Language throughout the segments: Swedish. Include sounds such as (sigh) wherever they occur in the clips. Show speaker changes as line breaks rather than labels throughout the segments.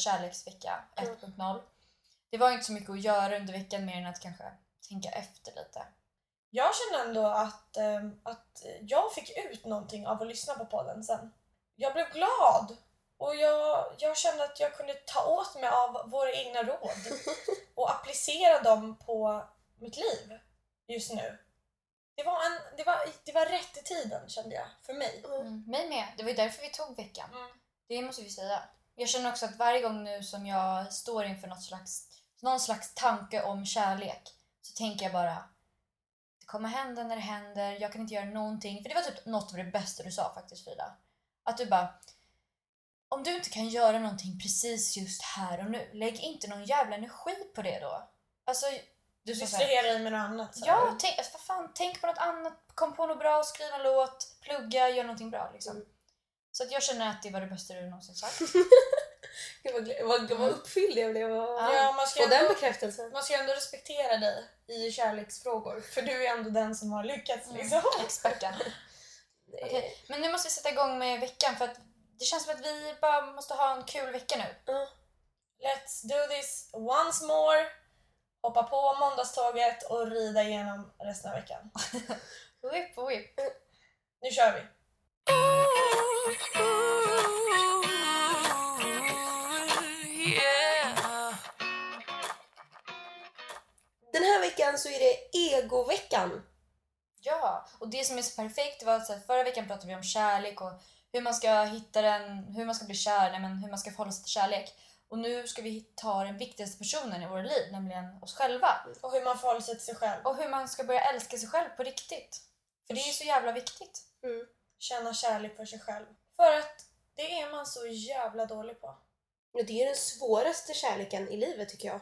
kärleksvecka 1.0. Det var inte så mycket att göra under veckan mer än att kanske tänka efter lite.
Jag känner ändå att, ehm, att jag fick ut någonting av att lyssna på podden sen. Jag blev glad och jag, jag kände att jag kunde ta åt mig av våra egna råd (laughs) och applicera dem på mitt liv just nu. Det var, en, det, var, det var rätt i tiden kände jag, för mig.
Mm. Mig med. Det var ju därför vi tog veckan.
Mm.
Det måste vi säga. Jag känner också att varje gång nu som jag står inför något slags, någon slags tanke om kärlek så tänker jag bara det kommer hända när det händer, jag kan inte göra någonting. För det var typ något av det bästa du sa faktiskt Frida. Att du bara om du inte kan göra någonting precis just här och nu, lägg inte någon jävla energi på det då. Alltså, du så
Distrahera dig med något annat. sa
Ja, tänk, alltså, vad fan, tänk på något annat. Kom på något bra, skriv en låt, plugga, gör någonting bra. Liksom.
Mm.
Så att jag känner att det var det bästa du någonsin sagt. (laughs)
Gud vad, gl- vad, vad uppfylld jag blev av
Ja.
Man ska
den
ändå-
bekräftelsen.
Man ska ju ändå respektera dig i kärleksfrågor för du är ändå den som har lyckats
Mm.
liksom. (laughs)
Experten. (laughs) Okej, Men nu måste vi sätta igång med veckan för att det känns som att vi bara måste ha en kul vecka nu.
Let's do this once more. Hoppa på måndagståget och rida igenom resten av veckan.
Whip, whip.
Nu kör vi!
Den här veckan så är det egoveckan.
Ja, och det som är så perfekt var att förra veckan pratade vi om kärlek och hur man ska hitta den, hur man ska bli kär, nej, men hur man ska förhålla sig till kärlek. Och nu ska vi ta den viktigaste personen i våra liv, nämligen oss själva.
Och hur man förhåller sig till sig själv.
Och hur man ska börja älska sig själv på riktigt. För det är så jävla viktigt.
Mm.
Känna kärlek för sig själv. För att det är man så jävla dålig på.
Och det är den svåraste kärleken i livet tycker jag.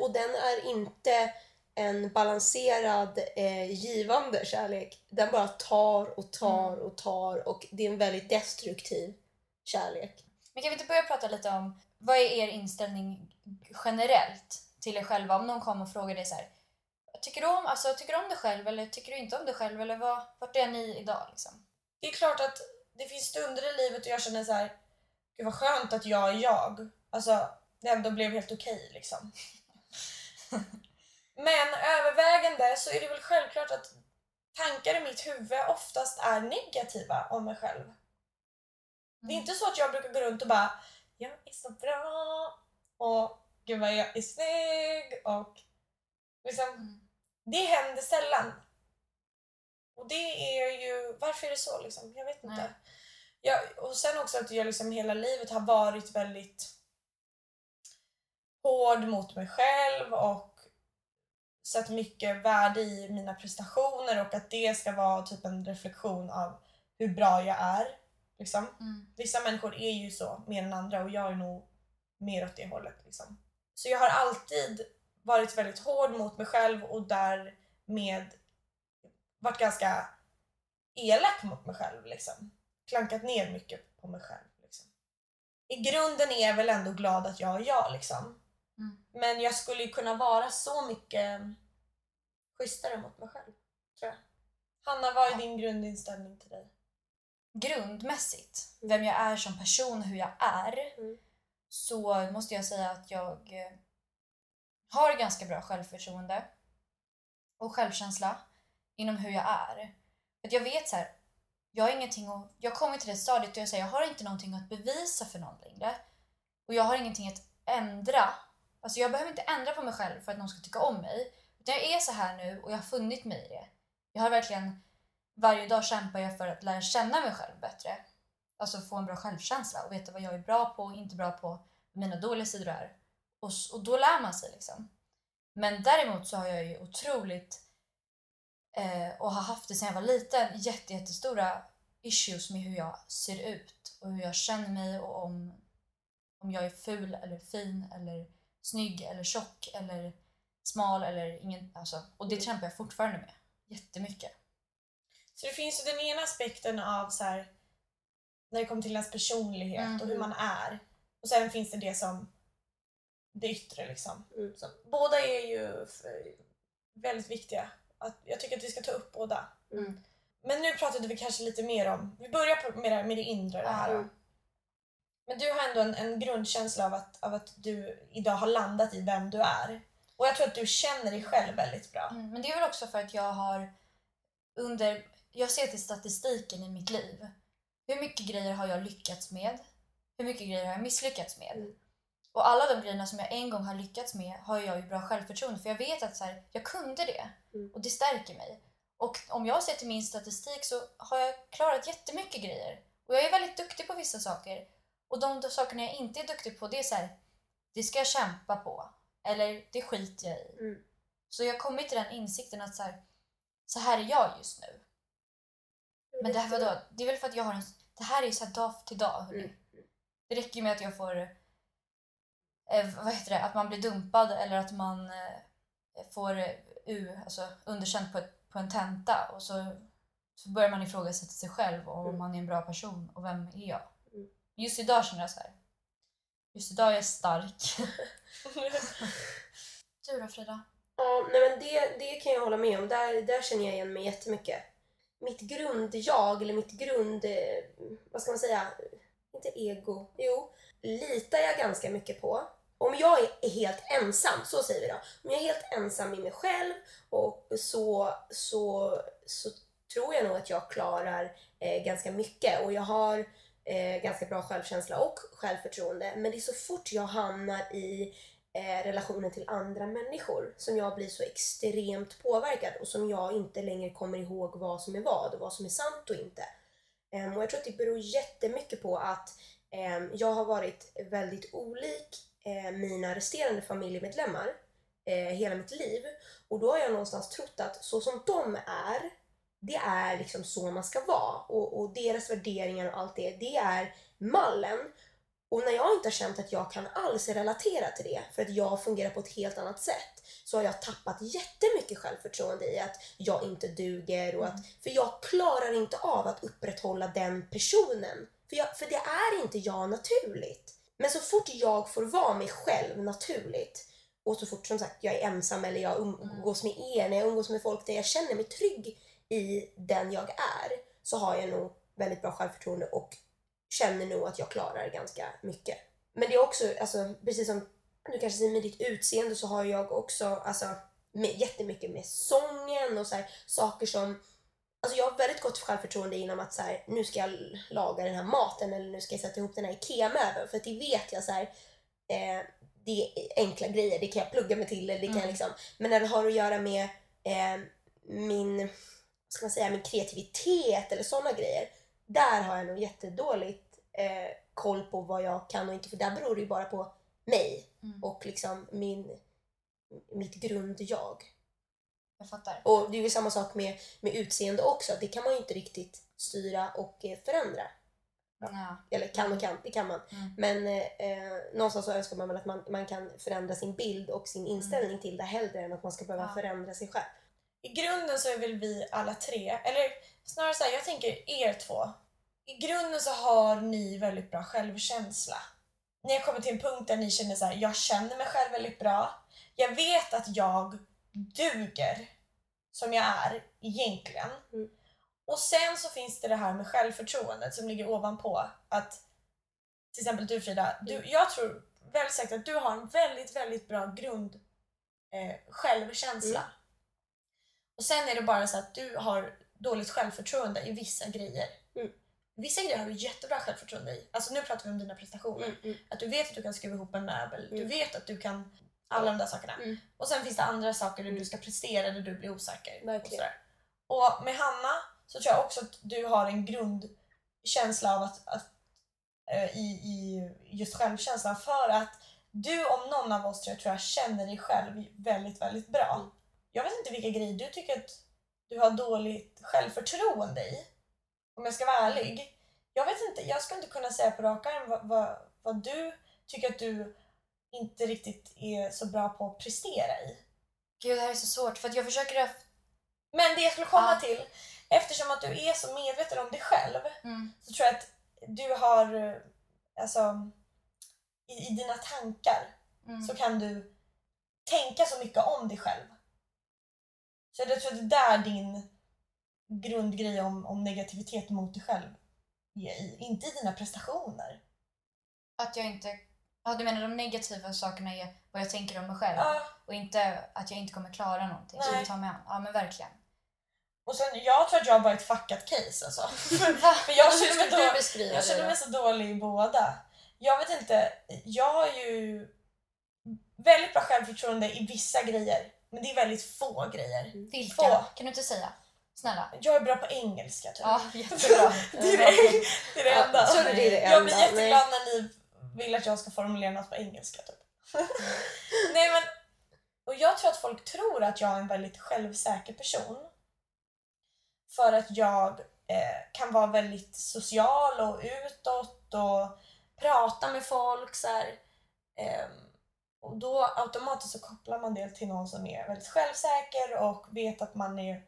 Och den är inte en balanserad, eh, givande kärlek. Den bara tar och tar och tar och det är en väldigt destruktiv kärlek.
Men kan vi inte börja prata lite om vad är er inställning generellt till er själva? Om någon kommer och frågar dig så här. Tycker du om, alltså, tycker du om dig själv eller tycker du inte om dig själv? Eller vad, vart är ni idag liksom?
Det är klart att det finns stunder i livet och jag känner så här. Gud vad skönt att jag är jag. Alltså, det ändå blev helt okej liksom. (laughs) Men övervägande så är det väl självklart att tankar i mitt huvud oftast är negativa om mig själv. Det är inte så att jag brukar gå runt och bara jag är så bra och gud vad jag är snygg och liksom,
Mm.
det händer sällan. Och det är ju, varför är det så liksom? Jag vet inte. Jag, och sen också att jag liksom hela livet har varit väldigt hård mot mig själv och sett mycket värde i mina prestationer och att det ska vara typ en reflektion av hur bra jag är. Liksom.
Mm.
Vissa människor är ju så mer än andra och jag är nog mer åt det hållet. Liksom. Så jag har alltid varit väldigt hård mot mig själv och därmed varit ganska elak mot mig själv. Liksom. Klankat ner mycket på mig själv. Liksom. I grunden är jag väl ändå glad att jag är jag. Liksom.
Mm.
Men jag skulle ju kunna vara så mycket schysstare mot mig själv. Tror jag. Hanna, vad är
Ja.
din grundinställning till dig?
Grundmässigt, vem jag är som person och hur jag är,
Mm.
så måste jag säga att jag eh, har ganska bra självförtroende och självkänsla inom hur jag är. Att jag vet så här, jag har ingenting att, jag kommer till det stadiet och jag säger jag har inte någonting att bevisa för någon längre. Och jag har ingenting att ändra. Alltså jag behöver inte ändra på mig själv för att någon ska tycka om mig. Utan jag är så här nu och jag har funnit mig i det. Jag har verkligen, varje dag kämpar jag för att lära känna mig själv bättre. Alltså få en bra självkänsla och veta vad jag är bra på och inte bra på. Mina dåliga sidor är. Och, och då lär man sig liksom. Men däremot så har jag ju otroligt eh, och har haft det sedan jag var liten jätte, jättestora issues med hur jag ser ut och hur jag känner mig och om, om jag är ful eller fin eller snygg eller tjock eller smal eller ingen, alltså, och det kämpar jag fortfarande med jättemycket.
Så det finns ju den ena aspekten av så här, när det kommer till ens personlighet
Mm.
och hur man är. Och sen finns det det som det yttre. Liksom.
Mm.
Så, båda är ju väldigt viktiga. Att, jag tycker att vi ska ta upp båda.
Mm.
Men nu pratade vi kanske lite mer om, vi börjar på, med, det, med det inre. Det här.
Mm.
Men du har ändå en, en grundkänsla av att, av att du idag har landat i vem du är. Och jag tror att du känner dig själv väldigt bra.
Mm, men det är väl också för att jag har under... Jag ser till statistiken i mitt liv. Hur mycket grejer har jag lyckats med? Hur mycket grejer har jag misslyckats med? Och alla de grejerna som jag en gång har lyckats med har jag ju bra självförtroende för jag vet att så här, jag kunde det.
Mm.
Och det stärker mig. Och om jag ser till min statistik så har jag klarat jättemycket grejer. Och jag är väldigt duktig på vissa saker. Och de, sakerna jag inte är duktig på det är så här, det ska jag kämpa på. Eller det skiter jag i.
Mm.
Så jag har kommit till den insikten att så här, så här är jag just nu. Men det här vadå? Det är väl för att jag har en... Det här är ju så dag till dag. hörni.
Mm.
Det räcker ju med att jag får... Eh, vad heter det? Att man blir dumpad eller att man eh, får eh, U, alltså underkänt på, ett, på en tenta och så, så börjar man ifrågasätta sig själv och om
Mm.
man är en bra person och vem är jag?
Mm.
Just idag känner jag så här. Just idag är jag stark. (laughs) du då Frida?
Ja, nej men det, det kan jag hålla med om. Där, där känner jag igen mig jättemycket. Mitt grundjag, eller mitt grund... eh, Vad ska man säga? Inte ego. Jo, litar jag ganska mycket på. Om jag är helt ensam, så säger vi då. Om jag är helt ensam i mig själv och så, så, så tror jag nog att jag klarar eh, ganska mycket. Och jag har eh, ganska bra självkänsla och självförtroende. Men det är så fort jag hamnar i eh, relationen till andra människor som jag blir så extremt påverkad och som jag inte längre kommer ihåg vad som är vad och vad som är sant och inte. Ehm, och jag tror att det beror jättemycket på att ehm, jag har varit väldigt olik eh, mina resterande familjemedlemmar eh, hela mitt liv och då har jag någonstans trott att så som de är det är liksom så man ska vara och, och deras värderingar och allt det, det är mallen och när jag inte har känt att jag kan alls relatera till det för att jag fungerar på ett helt annat sätt så har jag tappat jättemycket självförtroende i att jag inte duger och att, för jag klarar inte av att upprätthålla den personen. För, jag, för det är inte jag naturligt. Men så fort jag får vara mig själv naturligt och så fort som sagt jag är ensam eller jag umgås med er, när jag umgås med folk där jag känner mig trygg i den jag är så har jag nog väldigt bra självförtroende och känner nog att jag klarar ganska mycket. Men det är också, alltså, precis som du kanske säger med ditt utseende så har jag också alltså, med, jättemycket med sången och så här, saker som Alltså jag har väldigt gott självförtroende inom att så här, nu ska jag laga den här maten eller nu ska jag sätta ihop den här IKEA-möbeln för att det vet jag så här, eh, det är enkla grejer, det kan jag plugga mig till eller det kan jag
Mm.
liksom. Men när det har att göra med eh, min, ska man säga, min kreativitet eller sådana grejer. Där har jag nog jättedåligt eh, koll på vad jag kan och inte för där beror det ju bara på mig
Mm.
och liksom min, mitt grundjag.
Jag fattar.
Och det är ju samma sak med, med utseende också. Det kan man ju inte riktigt styra och eh, förändra.
Ja.
Eller kan och kan, det kan man.
Mm.
Men eh, någonstans så önskar man väl att man, man kan förändra sin bild och sin inställning till det hellre än att man ska behöva
Ja.
förändra sig själv.
I grunden så är väl vi alla tre, eller snarare så här, jag tänker er två. I grunden så har ni väldigt bra självkänsla. Ni har kommit till en punkt där ni känner så här, jag känner mig själv väldigt bra. Jag vet att jag duger som jag är egentligen.
Mm.
Och sen så finns det det här med självförtroendet som ligger ovanpå. Att till exempel du Frida, du,
Mm.
jag tror väldigt säkert att du har en väldigt, väldigt bra grund eh, självkänsla.
Mm.
Och sen är det bara så att du har dåligt självförtroende i vissa grejer.
Mm.
Vissa grejer har du jättebra självförtroende i. Alltså nu pratar vi om dina prestationer.
Mm, mm,
Att du vet att du kan skruva ihop en möbel. Du vet att du kan alla de där sakerna.
Mm.
Och sen finns det andra saker där du ska prestera där du blir osäker. Och,
Verkligen.
sådär. och med Hanna så tror jag också att du har en grundkänsla av att, att eh, i, i just självkänslan för att du om någon av oss tror jag, tror jag känner dig själv väldigt, väldigt bra.
Mm.
Jag vet inte vilka grejer du tycker att du har dåligt självförtroende i. Om jag ska vara ärlig. Jag vet inte, jag skulle inte kunna säga på rak arm vad, vad, vad du tycker att du inte riktigt är så bra på att prestera i.
Gud, det här är så svårt för jag försöker...
Men det jag skulle komma
Ja.
till, eftersom att du är så medveten om dig själv
Mm.
så tror jag att du har, alltså, i, i dina tankar
Mm.
så kan du tänka så mycket om dig själv. Så jag tror att det är där din grundgrej om, om negativitet mot dig själv är i. Inte i dina prestationer.
Att jag inte... Ja, du menar de negativa sakerna är vad jag tänker om mig själv
Ja,
och inte att jag inte kommer klara någonting. Så
Nej.
jag tar mig an. Ja, men verkligen.
och sen, jag tror att jag bara är ett fuckat case alltså. (laughs) För jag känner mig, då, jag känner
det
mig
då?
så dålig i båda. Jag vet inte, jag har ju väldigt bra självförtroende i vissa grejer. Men det är väldigt få grejer.
Vilka?
Få.
Kan du inte säga? Snälla.
Jag är bra på engelska typ.
Ja, jättebra. (laughs)
det, är det, det är det
Ja,
enda.
tror du det är det
Jag blir
enda?
jätteglad när ni vill att jag ska formulera något på engelska. Typ. (laughs) Nej, men, och jag tror att folk tror att jag är en väldigt självsäker person. För att jag eh, kan vara väldigt social och utåt och prata med folk. Så här, Ehm, och då automatiskt så kopplar man det till någon som är väldigt självsäker och vet att man är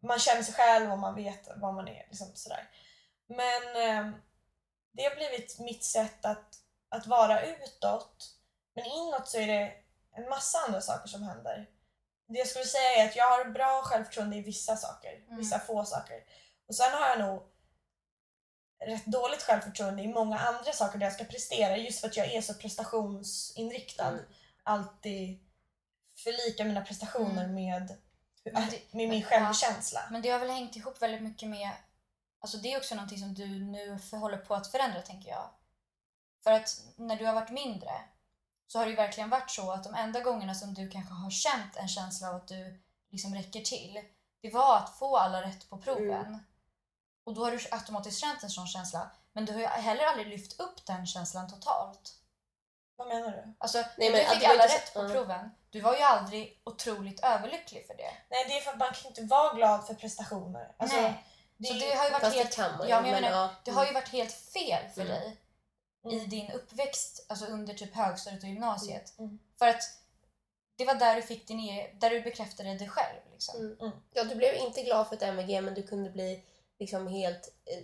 man känner sig själv och man vet vad man är. Liksom sådär. Men ehm, det har blivit mitt sätt att, att vara utåt. Men inåt så är det en massa andra saker som händer. Det jag skulle säga är att jag har bra självförtroende i vissa saker,
Mm.
vissa få saker. Och sen har jag nog rätt dåligt självförtroende i många andra saker där jag ska prestera just för att jag är så prestationsinriktad.
Mm.
Alltid förlika mina prestationer
Mm.
med, med min självkänsla.
Men det har väl hängt ihop väldigt mycket med... Alltså det är också någonting som du nu håller på att förändra, tänker jag. För att när du har varit mindre så har det verkligen varit så att de enda gångerna som du kanske har känt en känsla av att du liksom räcker till, det var att få alla rätt på proven. Och då har du automatiskt känt en sån känsla. Men du har ju heller aldrig lyft upp den känslan totalt.
Vad menar du?
Alltså,
Nej, men
du fick alla
så-
rätt på proven, du var ju aldrig otroligt överlycklig för det.
Nej, det är för att man kan inte vara glad för prestationer. Alltså,
Nej.
Det
Så
är-
det har ju varit
Fast det
helt...
kan man ju.
Ja, men jag
men
menar,
ja.
Det har ju varit helt fel för
Mm.
dig i
Mm.
din uppväxt, alltså under typ högstadiet och gymnasiet.
Mm.
För att det var där du fick din e- där du bekräftade dig själv. Liksom.
Mm. Ja, du blev inte glad för ett MVG men du kunde bli liksom helt eh,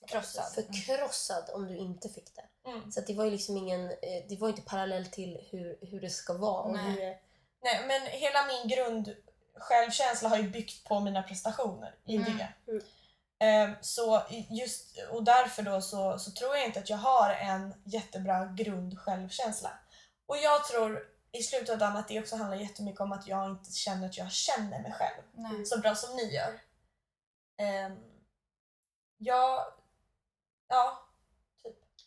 Förkrossad.
förkrossad om du inte fick det.
Mm.
Så det var ju liksom ingen, eh, det var inte parallellt till hur, hur det ska vara.
Nej.
det,
Nej, men hela min grund självkänsla har ju byggt på mina prestationer i
Mm.
det.
Mm.
Ehm, så just, och därför då så, så tror jag inte att jag har en jättebra grund självkänsla. Och jag tror i dagen att det också handlar jättemycket om att jag inte känner att jag känner mig själv
Nej.
så bra som ni gör. Um, jag, ja,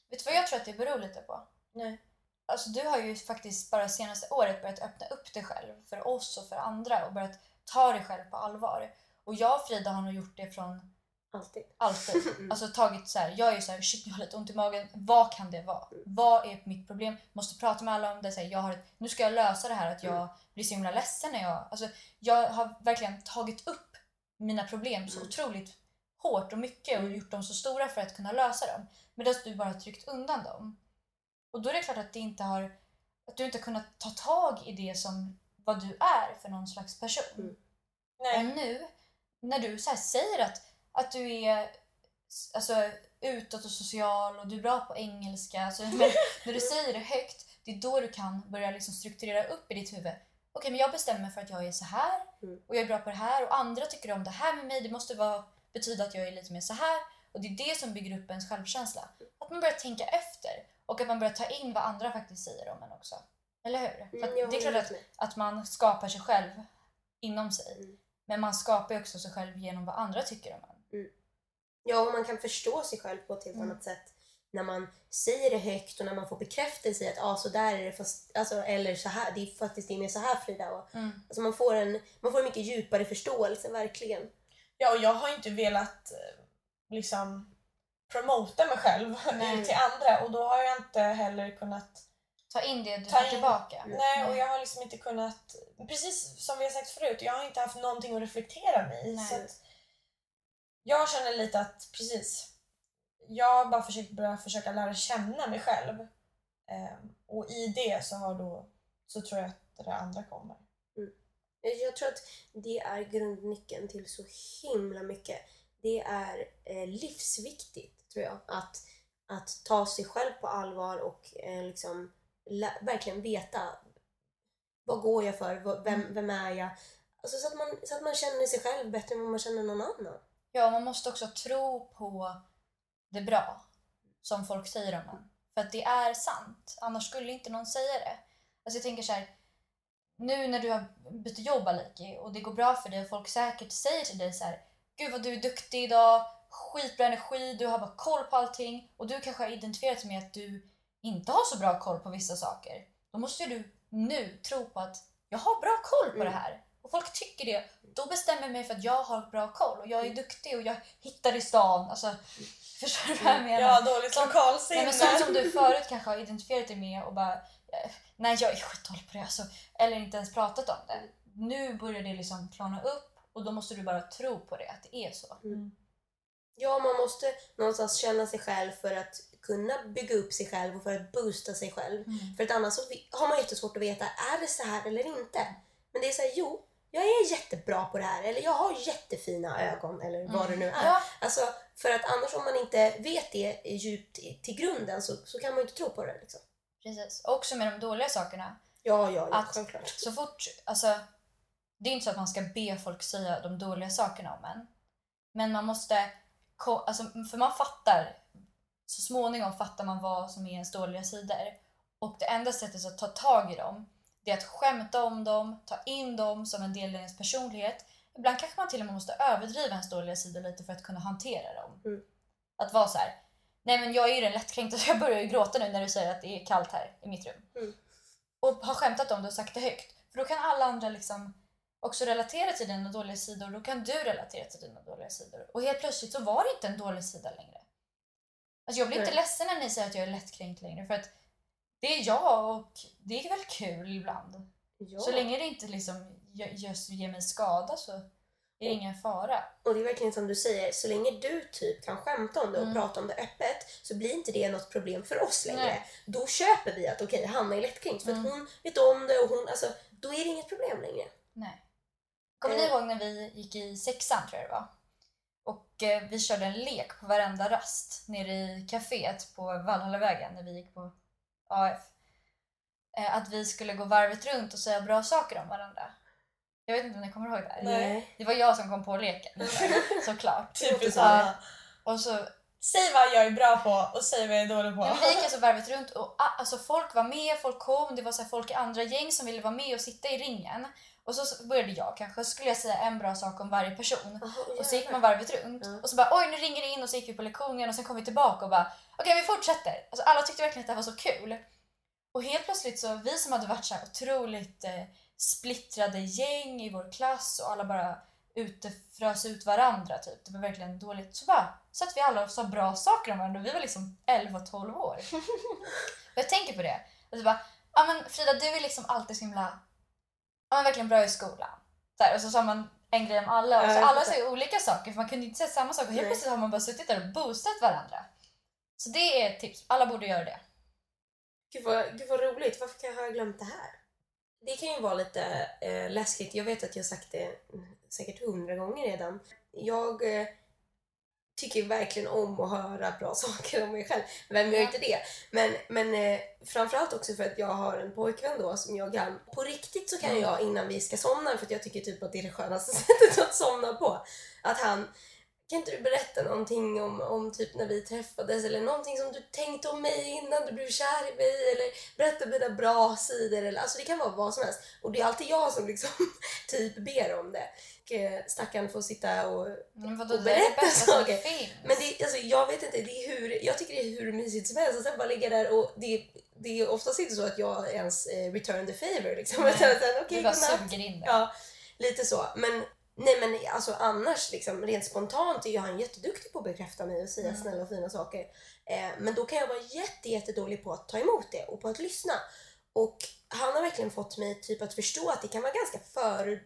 Vet du vad jag tror att det beror lite på?
nej.
Alltså, du har ju faktiskt bara senaste året börjat öppna upp dig själv för oss och för andra och börjat ta dig själv på allvar. Och jag och Frida har nog gjort det från
alltid.
alltid. (laughs) Alltså tagit så här, jag är så här, shit jag har lite ont i magen. Vad kan det vara? Vad är mitt problem? Måste prata med alla om det. Så här, jag har ett, nu ska jag lösa det här att jag blir så himla ledsen när jag... Alltså, jag har verkligen tagit upp mina problem så
Mm.
otroligt hårt och mycket och
Mm.
gjort dem så stora för att kunna lösa dem. Medan du bara har tryckt undan dem. Och då är det klart att, det inte har, att du inte har kunnat ta tag i det som vad du är för någon slags person.
Mm.
nej.
Men nu, när du så här säger att, att du är alltså, utåt och social och du är bra på engelska. Alltså, men, (laughs) när du säger det högt, det är då du kan börja liksom strukturera upp i ditt huvud. Okej, men jag bestämmer mig för att jag är så här
Mm.
och jag är bra på det här och andra tycker om det här med mig. Det måste vara, betyda att jag är lite mer så här. Och det är det som bygger upp ens självkänsla. Att man börjar tänka efter och att man börjar ta in vad andra faktiskt säger om en också. Eller hur?
Mm,
det är klart att att man skapar sig själv inom sig.
Mm.
Men man skapar också sig själv genom vad andra tycker om en.
Ja, och man kan förstå sig själv på ett helt
Mm.
annat sätt när man säger det högt och när man får bekräftelse i att ah, så där är det fast, alltså, eller så här, det är faktiskt det är mer så här Frida. Och, alltså, man, får en, man får en mycket djupare förståelse, verkligen.
Ja, och jag har inte velat eh, liksom promota mig själv (laughs)
Nej.
till andra och då har jag inte heller kunnat
Ta in det du
Ta
får
in-
tillbaka.
Mm.
Nej, och jag har liksom inte kunnat... Precis som vi har sagt förut, jag har inte haft någonting att reflektera mig i. Jag känner lite att, precis, jag har bara försökt börja försöka lära känna mig själv. Ehm, och i det så har då, så tror jag att det andra kommer.
Jag tror att det är grundnyckeln till så himla mycket. Det är eh, livsviktigt, tror jag, att, att ta sig själv på allvar och eh, liksom verkligen veta vad går jag för, vad, vem,
Mm.
vem är jag? Alltså så, att man, så att man känner sig själv bättre än vad man känner någon annan.
Ja, man måste också tro på det bra som folk säger om en. För att det är sant. Annars skulle inte någon säga det. Alltså jag tänker så här. Nu när du har bytt jobb Aliki och det går bra för dig och folk säkert säger till dig så här. Gud vad du är duktig idag. Skitbra energi. Du har bara koll på allting. Och du kanske har identifierat med att du inte har så bra koll på vissa saker. Då måste ju du nu tro på att jag har bra koll på
Mm.
det här. Och folk tycker det. Då bestämmer jag mig för att jag har bra koll och jag är
Mm.
duktig och jag hittar i stan. Alltså, (laughs) förstår du vad jag menar?
Ja, dåligt
Som-
lokalsinne.
Nej, men sånt som du förut kanske har identifierat dig med och bara eh, nej jag är skitdålig på det alltså, eller inte ens pratat om det. Nu börjar det liksom klarna upp och då måste du bara tro på det, att det är så.
Ja, man måste någonstans känna sig själv för att kunna bygga upp sig själv och för att boosta sig själv. För att annars så har man jättesvårt att veta, är det så här eller inte? Men det är så här, jo, jag är jättebra på det här. Eller jag har jättefina ögon eller vad det nu är.
Ja,
Alltså, för att annars om man inte vet det djupt till grunden så, så kan man ju inte tro på det. Liksom.
precis. Och också med de dåliga sakerna.
Ja, ja, ja
Att-
självklart.
Så fort, alltså, det är inte så att man ska be folk säga de dåliga sakerna om en. Men man måste, alltså, för man fattar, så småningom fattar man vad som är ens dåliga sidor. Och det enda sättet att ta tag i dem, det är att skämta om dem, ta in dem som en del i ens personlighet. Ibland kanske man till och med måste överdriva ens dåliga sidor lite för att kunna hantera dem.
Mm.
Att vara så här. nej men jag är ju den lättkränkta så jag börjar ju gråta nu när du säger att det är kallt här i mitt rum.
Mm.
Och har skämtat om det och sagt det högt. För då kan alla andra liksom också relatera till dina dåliga sidor då kan du relatera till dina dåliga sidor. Och helt plötsligt så var det inte en dålig sida längre. Alltså jag blir inte
Nej.
ledsen när ni säger att jag är lättkränkt längre för att det är jag och det är väl kul ibland.
Ja.
Så länge det inte liksom just ger mig skada så är det ingen fara.
Och det är verkligen som du säger, så länge du typ kan skämta om det och
Mm.
prata om det öppet så blir inte det något problem för oss längre.
Nej.
Då köper vi att okej, Hanna är lättkränkt för
Mm.
att hon vet om det och hon, alltså, då är det inget problem längre.
Nej. Kommer ni
Eh.
ihåg när vi gick i sexan tror jag det var? Och eh, vi körde en lek på varenda rast nere i kaféet på Valhallavägen när vi gick på AF. Eh, att vi skulle gå varvet runt och säga bra saker om varandra. Jag vet inte om ni kommer ihåg det här?
Nej.
Det var jag som kom på leken, (laughs) såklart.
Typiskt
Ja. Och så
Säg vad jag är bra på och säg vad jag är dålig på.
Ja, vi gick alltså varvet runt och alltså folk var med, folk kom, det var så här folk i andra gäng som ville vara med och sitta i ringen. Och så började jag kanske, så skulle jag säga en bra sak om varje person.
Jaha,
Och så gick man varvet runt.
Ja.
Och så bara oj nu ringer det in och så gick vi på lektionen och sen kom vi tillbaka och bara okej vi fortsätter. Alltså alla tyckte verkligen att det här var så kul. Och helt plötsligt så, vi som hade varit så här otroligt eh, splittrade gäng i vår klass och alla bara ute frös ut varandra typ. Det var verkligen dåligt. Så bara satt vi alla och sa bra saker om varandra vi var liksom 11-12 år. (laughs) och jag tänker på det. Och så bara, ja men Frida du är liksom alltid så himla, ja men verkligen bra i skolan. Så här, och så sa man en grej om alla och så alla säger olika saker för man kunde inte säga samma sak och helt plötsligt har man bara suttit där och boostat varandra. Så det är ett tips, alla borde göra det.
Gud vad, gud vad roligt, varför kan jag ha glömt det här? Det kan ju vara lite eh, läskigt, jag vet att jag sagt det säkert hundra gånger redan. Jag eh, tycker verkligen om att höra bra (laughs) saker om mig själv. Vem gör inte det? Men, men eh, framförallt också för att jag har en pojkvän då som jag kan... På riktigt så kan
Mm.
jag innan vi ska somna, för att jag tycker typ att det är det skönaste (laughs) sättet att somna på. Att han kan inte du berätta någonting om, om typ när vi träffades eller någonting som du tänkte om mig innan du blev kär i mig eller berätta mina bra sidor eller alltså det kan vara vad som helst och det är alltid jag som liksom (laughs) typ ber om det. Och eh, stackaren får sitta och
Men vadå,
Och berätta saker. men det, alltså, jag vet inte, det är hur, jag tycker det är hur mysigt som helst att sen bara ligga där och det, det är oftast inte så att jag ens eh, return the favor liksom. Utan okej,
du bara suger in det.
Ja, lite så. Men nej men alltså annars liksom rent spontant är ju han jätteduktig på att bekräfta mig och säga
Mm.
snälla och fina saker. Eh, men då kan jag vara jätte, jättedålig på att ta emot det och på att lyssna. Och han har verkligen fått mig typ att förstå att det kan vara ganska för,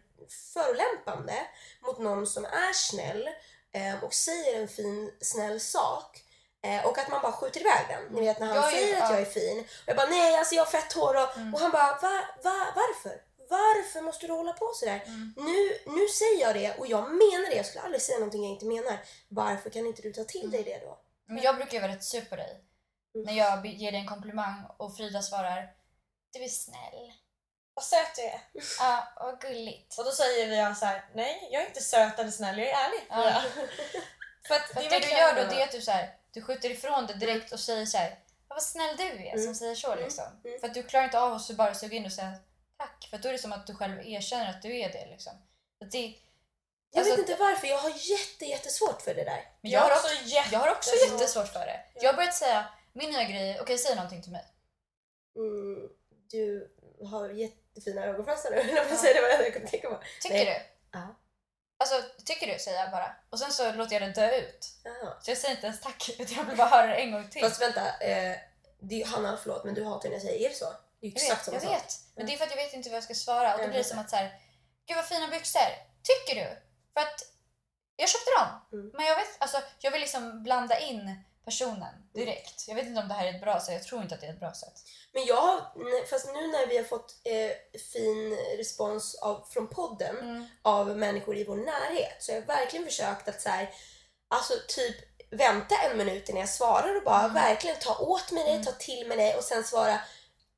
förolämpande mot någon som är snäll eh, och säger en fin, snäll sak. Eh, och att man bara skjuter iväg den. Ni vet när han
Jag är
säger att
ja.
jag är fin. Och jag bara nej alltså jag har fett hår och,
Mm.
och han bara va, va, varför? Varför måste du hålla på sådär?
Mm.
Nu, nu säger jag det och jag menar det. Jag skulle aldrig säga någonting jag inte menar. Varför kan inte du ta till dig det då?
Men jag brukar ju vara rätt sur på dig.
Mm.
När jag ger dig en komplimang och Frida svarar du är snäll.
Vad söt du är.
Ja, vad gulligt.
Och då säger vi så här, nej jag är inte söt eller snäll, jag är ärlig.
Ja. (laughs)
För att
För
det
det du gör då det är att du, så här, du skjuter ifrån det direkt och säger så här, "Ja, vad snäll du är som
Mm.
säger så.
Mm.
Liksom.
Mm.
För att du klarar inte av att bara suga in och säga tack. För då är det som att du själv erkänner att du är det. Liksom. Att det
Jag
Alltså-
vet inte varför, jag har jätte, jättesvårt för det där.
men jag, har också,
jätte-
jag har också
jättesvårt.
för det.
Ja.
Jag har börjat säga, min nya grej, okej säg någonting till mig.
Mm, du har jättefina ögonfransar nu, (laughs) eller vad säger det var det jag kunde tänka på.
Tycker
Nej.
du?
Ja.
Alltså, tycker du säger jag bara. Och sen så låter jag det dö ut.
Jaha.
Så jag säger inte ens tack, (laughs) utan jag vill bara höra det en gång till.
Fast vänta, eh, det Hanna förlåt men du hatar när jag säger är det så? Ju
Jag
exakt
vet, jag vet. Men det är för att jag vet inte vad jag ska svara. Och då blir det som att så här, gud vad fina byxor. Tycker du? För att jag köpte dem.
Mm.
Men jag vet, alltså jag vill liksom blanda in personen direkt. Jag vet inte om det här är ett bra sätt. Jag tror inte att det är ett bra sätt.
Men jag fast nu när vi har fått eh, fin respons av, från podden
Mm.
av människor i vår närhet så har jag verkligen försökt att så här, alltså typ vänta en minut innan jag svarar och bara
Mm.
verkligen ta åt mig det,
Mm.
ta till mig det och sen svara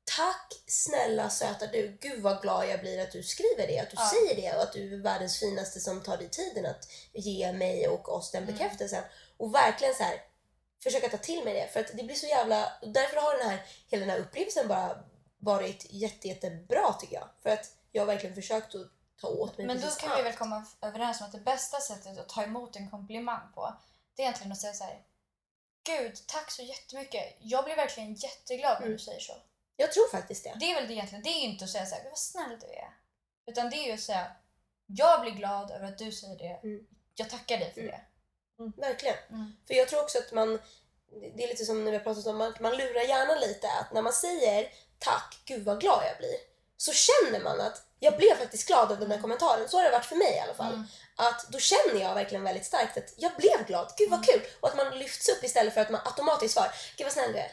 Tack snälla söta du, gud vad glad jag blir att du skriver det, att du
Ja.
säger det och att du är världens finaste som tar dig tiden att ge mig och oss den
Mm.
bekräftelsen. Och verkligen så här försöka ta till mig det för att det blir så jävla, därför har den här, hela den här upplevelsen bara varit jätte, jättebra tycker jag. För att jag har verkligen försökt att ta åt mig
Men då kan
allt.
vi väl komma överens om att det bästa sättet att ta emot en komplimang på det är egentligen att säga så här. Gud, tack så jättemycket. Jag blir verkligen jätteglad när
Mm.
du säger så.
Jag tror faktiskt det.
Det är väl det egentligen. Det är ju inte att säga så här, "Gud, vad snäll du är. Utan det är ju att säga, jag blir glad över att du säger det.
Mm.
Jag tackar dig för
Mm.
det.
Verkligen.
Mm.
För jag tror också att man, det är lite som när vi har pratat om, man, man lurar hjärnan lite att när man säger tack, gud vad glad jag blir. Så känner man att jag blev faktiskt glad av den här kommentaren. Så har det varit för mig i alla fall.
Mm.
Att då känner jag verkligen väldigt starkt att jag blev glad, gud vad
Mm.
kul. Och att man lyfts upp istället för att man automatiskt svarar, gud vad snäll du är.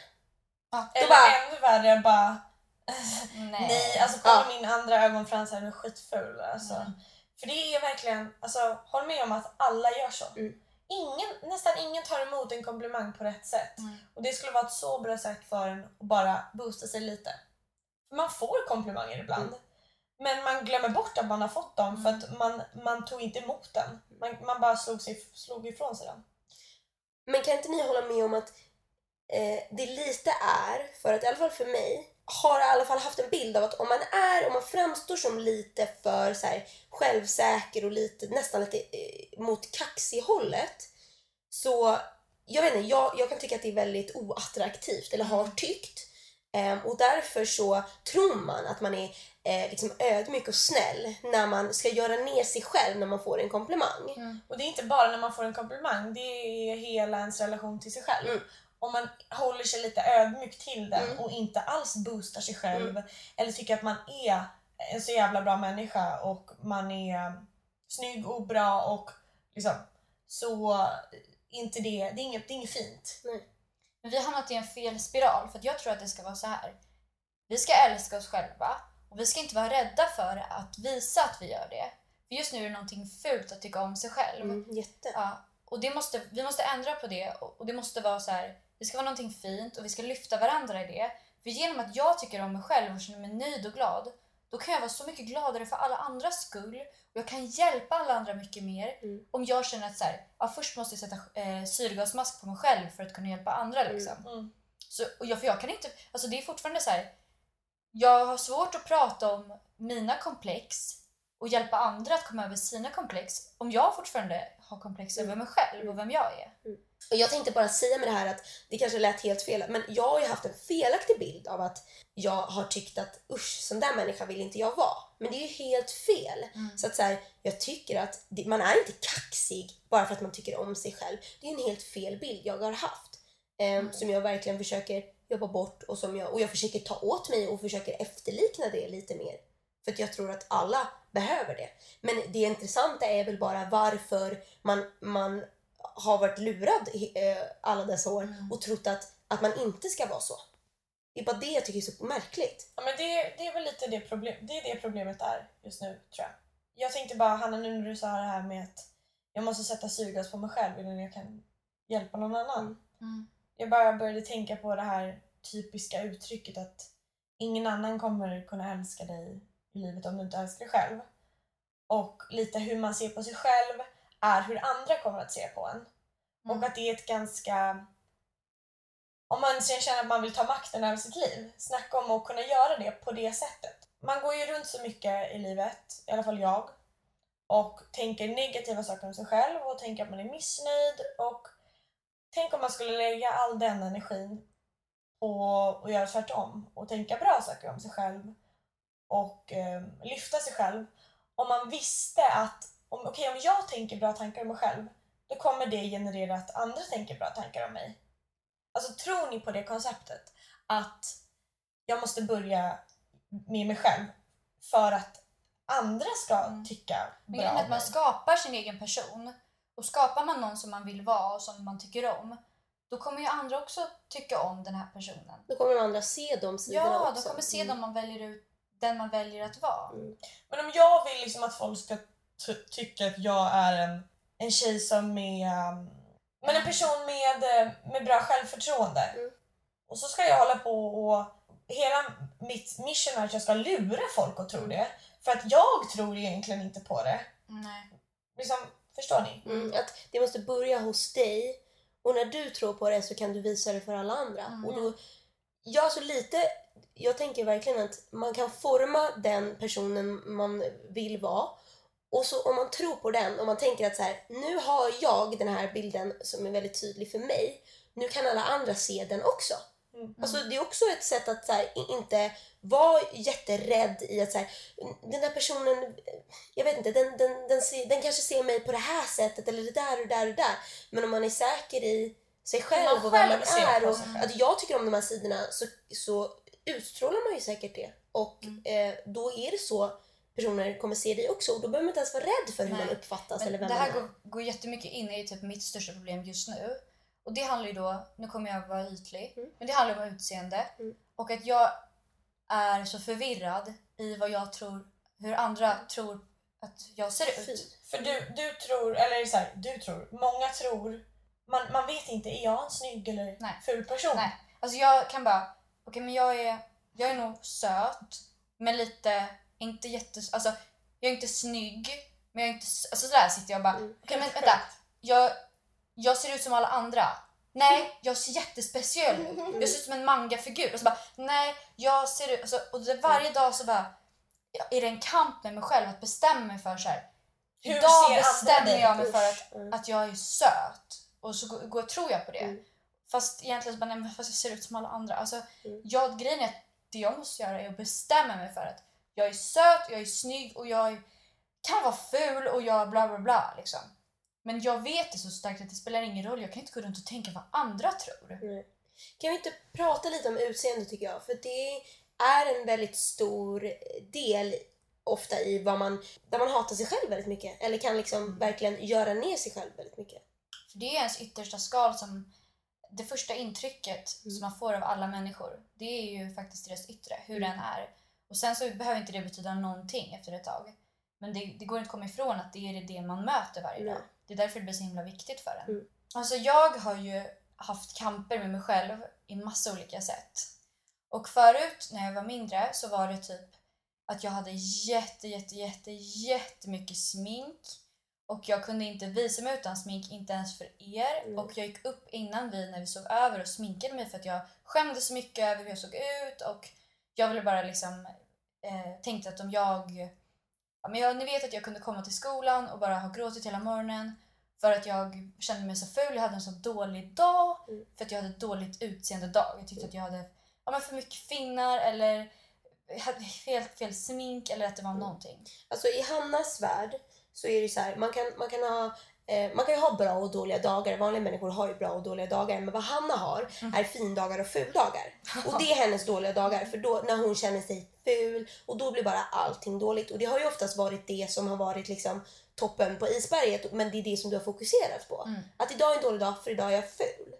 Eller
bara-
ännu värre bara, (laughs)
Nej.
nej alltså kolla
Ja.
min andra ögonfrans är skitful. Alltså.
Mm.
För det är verkligen, alltså håll med om att alla gör så.
Mm.
Ingen, nästan ingen tar emot en komplimang på rätt sätt.
Mm.
Och det skulle vara ett så bra sätt för en att bara boosta sig lite. Man får komplimanger ibland.
Mm.
Men man glömmer bort att man har fått dem för
Mm.
att man, man tog inte emot den. Man, man bara slog, sig, slog ifrån sig den.
Men kan inte ni hålla med om att eh, det lite är, för att i alla fall för mig, har i alla fall haft en bild av att om man är, om man framstår som lite för så här, självsäker och lite, nästan lite eh, mot kaxig hållet så, jag vet inte, jag, jag kan tycka att det är väldigt oattraktivt, eller har tyckt. Ehm, och därför så tror man att man är eh, liksom ödmjuk och snäll när man ska göra ner sig själv när man får en komplimang.
Mm.
Och det är inte bara när man får en komplimang, det är hela ens relation till sig själv.
Mm.
Om man håller sig lite ödmjuk till den
Mm.
och inte alls boostar sig själv eller tycker att man är en så jävla bra människa och man är snygg och bra och liksom så inte det, det är inget, det är inget fint.
Men vi har hamnat i en fel spiral för att jag tror att det ska vara så här. Vi ska älska oss själva och vi ska inte vara rädda för att visa att vi gör det. För just nu är det någonting fult att tycka om sig själv.
Mm, jätte.
Ja, och det måste, vi måste ändra på det och och det måste vara så här. Det ska vara någonting fint och vi ska lyfta varandra i det. För genom att jag tycker om mig själv och känner mig nöjd och glad då kan jag vara så mycket gladare för alla andras skull och jag kan hjälpa alla andra mycket mer
Mm.
om jag känner att så här, ja, först måste jag sätta eh, syrgasmask på mig själv för att kunna hjälpa andra.
Mm.
Liksom.
Mm.
Så, och jag, för jag kan inte, alltså det är fortfarande så här. Jag har svårt att prata om mina komplex och hjälpa andra att komma över sina komplex om jag fortfarande har komplex över mig själv och vem jag är.
Och jag tänkte bara säga med det här att det kanske lät helt fel, men jag har ju haft en felaktig bild av att jag har tyckt att usch, sån där människa vill inte jag vara. Men det är ju helt fel.
Mm.
Så att så här, jag tycker att det, man är inte kaxig bara för att man tycker om sig själv. Det är en helt fel bild jag har haft. ehm,
Mm.
Som jag verkligen försöker jobba bort och, som jag, och jag försöker ta åt mig och försöker efterlikna det lite mer. För att jag tror att alla behöver det. Men det intressanta är väl bara varför man, man har varit lurad eh, alla dessa år
Mm.
och trott att, att man inte ska vara så. Det är bara det jag tycker är så märkligt.
Ja, men det, det är väl lite det, problem, det, är det problemet är just nu tror jag. Jag tänkte bara Hanna nu när du sa det här med att jag måste sätta syrgas på mig själv innan jag kan hjälpa någon annan.
Mm.
Jag bara började tänka på det här typiska uttrycket att ingen annan kommer kunna älska dig i livet om du inte älskar dig själv. Och lite hur man ser på sig själv är hur andra kommer att se på en.
Mm.
Och att det är ett ganska... Om man sen känner att man vill ta makten över sitt liv, snacka om att kunna göra det på det sättet. Man går ju runt så mycket i livet, i alla fall jag, och tänker negativa saker om sig själv och tänker att man är missnöjd och tänk om man skulle lägga all den energin på att göra tvärtom och tänka bra saker om sig själv och eh, lyfta sig själv. Om man visste att om, okej, om jag tänker bra tankar om mig själv då kommer det generera att andra tänker bra tankar om mig. Alltså tror ni på det konceptet? Att jag måste börja med mig själv för att andra ska
Mm.
tycka
Men
bra om
att man skapar sin egen person. Och skapar man någon som man vill vara och som man tycker om, då kommer ju andra också tycka om den här personen.
Då kommer de andra se de sidorna
Ja,
också.
de kommer se
Mm.
dem man väljer ut, den man väljer att vara.
Mm.
Men om jag vill liksom att folk ska ty- tycka att jag är en, en tjej som är... um, Men en person med, eh, med bra självförtroende.
Mm.
Och så ska jag hålla på och... Hela mitt mission är att jag ska lura folk att tro det. För att jag tror egentligen inte på det.
Nej.
Liksom, förstår ni?
Mm, att det måste börja hos dig och när du tror på det så kan du visa det för alla andra.
Mm.
Och då, ja, så lite, jag tänker verkligen att man kan forma den personen man vill vara och så om man tror på den och man tänker att så här, nu har jag den här bilden som är väldigt tydlig för mig. Nu kan alla andra se den också.
Mm.
Alltså, det är också ett sätt att så här, inte vara jätterädd i att så här, den där personen, jag vet inte, den, den, den, ser, den kanske ser mig på det här sättet eller det där och där och där. Men om man är säker i sig själv
man
och vem
själv
man är och
själv.
att jag tycker om de här sidorna så, så utstrålar man ju säkert det. Och
Mm.
eh, då är det så personer kommer se dig också och då behöver man inte ens vara rädd för hur
Nej.
man uppfattas
Men
eller vem
det
man
här
är.
går, går jättemycket in i typ mitt största problem just nu. Och det handlar ju då, nu kommer jag vara ytlig,
Mm.
men det handlar om utseende.
Mm.
Och att jag är så förvirrad i vad jag tror, hur andra tror att jag ser
Fy.
ut.
För du, du tror, eller så här, du tror, många tror, man, man vet inte, är jag en snygg eller
Nej.
ful person?
Nej. Alltså jag kan bara, okej men jag är, jag är nog söt, men lite, inte jätte, alltså jag är inte snygg, men jag är inte, alltså sådär sitter jag och bara,
Mm.
okej men vänta, jag, jag ser ut som alla andra. Nej, (laughs) jag ser jättespeciell ut. Jag ser ut som en mangafigur. Och så bara, nej, jag ser ut... Alltså, och det, varje dag så bara är det en kamp med mig själv att bestämma mig för så här.
Hur
Idag bestämmer jag mig för att.
Mm.
att jag är söt. Och så går, går, tror jag på det.
Mm.
Fast egentligen så bara, nej, fast jag ser ut som alla andra. Alltså,
Mm.
jag, grejen är att det jag måste göra är att bestämma mig för att jag är söt, jag är snygg och jag är, kan vara ful och jag bla bla bla. Liksom. Men jag vet det så starkt att det spelar ingen roll. Jag kan inte gå runt och tänka vad andra tror.
Nej. Kan vi inte prata lite om utseende tycker jag? För det är en väldigt stor del ofta i vad man, där man hatar sig själv väldigt mycket. Eller kan liksom
Mm.
verkligen göra ner sig själv väldigt mycket.
För det är ens yttersta skal som det första intrycket
Mm.
som man får av alla människor. Det är ju faktiskt deras yttre, hur
Mm.
den är. Och sen så behöver inte det betyda någonting efter ett tag. Men det, det går inte att komma ifrån att det är det man möter varje
Nej.
dag. Det är därför det blir så himla viktigt för en.
Mm.
Alltså jag har ju haft kamper med mig själv i massa olika sätt. Och förut när jag var mindre så var det typ att jag hade jätte, jätte, jätte, jättemycket smink. Och jag kunde inte visa mig utan smink, inte ens för er.
Mm.
Och jag gick upp innan vi, när vi sov över och sminkade mig för att jag skämdes så mycket över hur jag såg ut. Och jag ville bara liksom, eh, tänkte att om jag, ja, men jag, ni vet att jag kunde komma till skolan och bara ha gråtit hela morgonen. För att jag kände mig så ful, jag hade en så dålig dag.
Mm.
För att jag hade ett dåligt utseende dag. Jag tyckte att jag hade ja, men för mycket finnar eller hade helt fel smink eller att det var någonting.
Alltså i Hannas värld så är det så här, man kan, man kan ha man kan ju ha bra och dåliga dagar. Vanliga människor har ju bra och dåliga dagar. Men vad Hanna har
Mm.
är findagar och fuldagar. Och det är hennes dåliga dagar. För då när hon känner sig ful och då blir bara allting dåligt. Och det har ju oftast varit det som har varit liksom toppen på isberget. Men det är det som du har fokuserat på.
Mm.
Att idag är en dålig dag för idag är jag ful.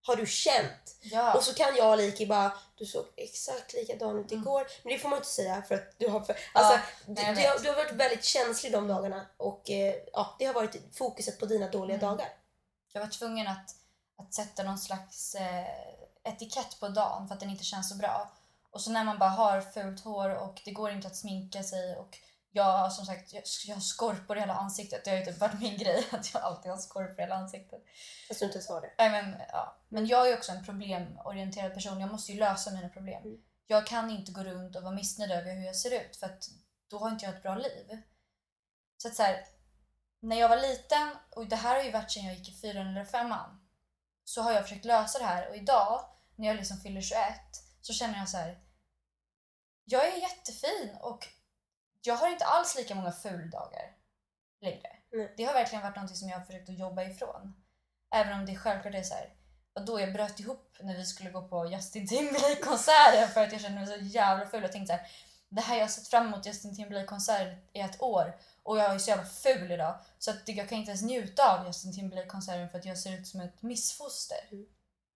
Mm.
Har du känt?
Ja.
Och så kan jag lika bara, du såg exakt likadan ut
Mm.
igår. Men det får man inte säga för att du har... För, alltså,
jag
du, du, har, du har varit väldigt känslig de dagarna och eh, ja, det har varit fokuset på dina dåliga
Mm.
dagar.
Jag var tvungen att, att sätta någon slags eh, etikett på dagen för att den inte känns så bra. Och så när man bara har fult hår och det går inte att sminka sig och jag som sagt, jag, jag har skorpor i hela ansiktet. Det har ju typ varit min grej att jag alltid har skorpor i hela ansiktet.
Fast du inte har det.
Nej, men, ja. men jag är också en problemorienterad person. Jag måste ju lösa mina problem.
Mm.
Jag kan inte gå runt och vara missnöjd över hur jag ser ut för att då har inte jag ett bra liv. Så att så här, när jag var liten, och det här har ju varit sedan jag gick i fyran eller femman, så har jag försökt lösa det här och idag när jag liksom fyller 21 så känner jag så här. Jag är jättefin och jag har inte alls lika många fuldagar längre.
Nej.
Det har verkligen varit något som jag har försökt att jobba ifrån. Även om det självklart är så här. Och då jag bröt ihop när vi skulle gå på Justin Timberlake-konserten för att jag kände mig så jävla ful. Jag tänkte så här, det här jag har sett fram emot Justin Timberlake-konsert i ett år och jag är så jävla ful idag så att jag kan inte ens njuta av Justin Timberlake-konserten för att jag ser ut som ett missfoster.
Mm.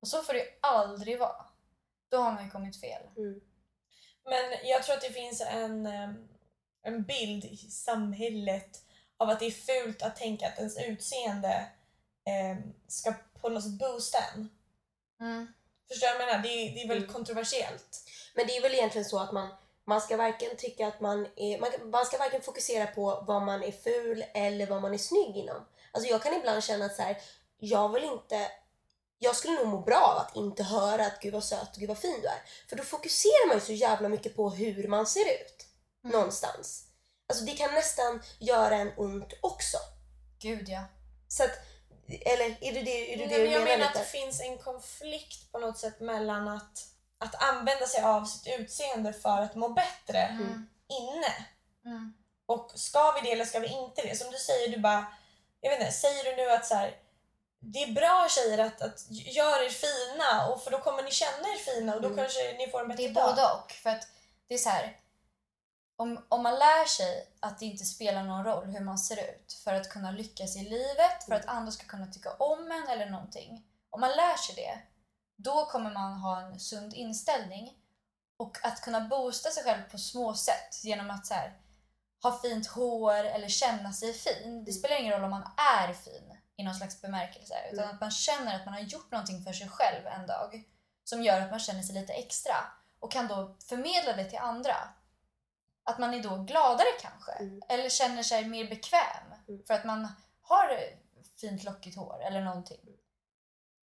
Och så får det ju aldrig vara. Då har man ju kommit fel.
Mm.
Men jag tror att det finns en, em, en bild i samhället av att det är fult att tänka att ens utseende em, ska på något sätt boosta en. Förstår du vad jag menar? Det är, det är väldigt
Mm.
kontroversiellt.
Men det är väl egentligen så att man, man ska varken tycka att man är, man, man ska varken fokusera på vad man är ful eller vad man är snygg inom. Alltså jag kan ibland känna att så här, jag vill inte, jag skulle nog må bra av att inte höra att gud vad söt och gud vad fin du är. För då fokuserar man ju så jävla mycket på hur man ser ut.
Mm.
Någonstans. Alltså det kan nästan göra en ont också.
Gud ja.
Så att, eller är det det, är det,
Nej,
det
men
du
jag
menar
menar att det finns en konflikt på något sätt mellan att, att använda sig av sitt utseende för att må bättre
Mm.
inne.
Mm.
Och ska vi det eller ska vi inte det? Som du säger, du bara, jag vet inte, säger du nu att så här, det är bra tjejer att, att göra er fina och för då kommer ni känna er fina och då
Mm.
kanske ni får en bättre
Det är
dag.
både och. För att det är så här. Om, om man lär sig att det inte spelar någon roll hur man ser ut för att kunna lyckas i livet, för att andra ska kunna tycka om en eller någonting. Om man lär sig det, då kommer man ha en sund inställning och att kunna boosta sig själv på små sätt genom att så här, ha fint hår eller känna sig fin. Det spelar ingen roll om man är fin i någon slags bemärkelse utan
Mm.
att man känner att man har gjort någonting för sig själv en dag som gör att man känner sig lite extra och kan då förmedla det till andra. Att man är då gladare kanske
Mm.
eller känner sig mer bekväm
Mm.
för att man har fint lockigt hår eller någonting.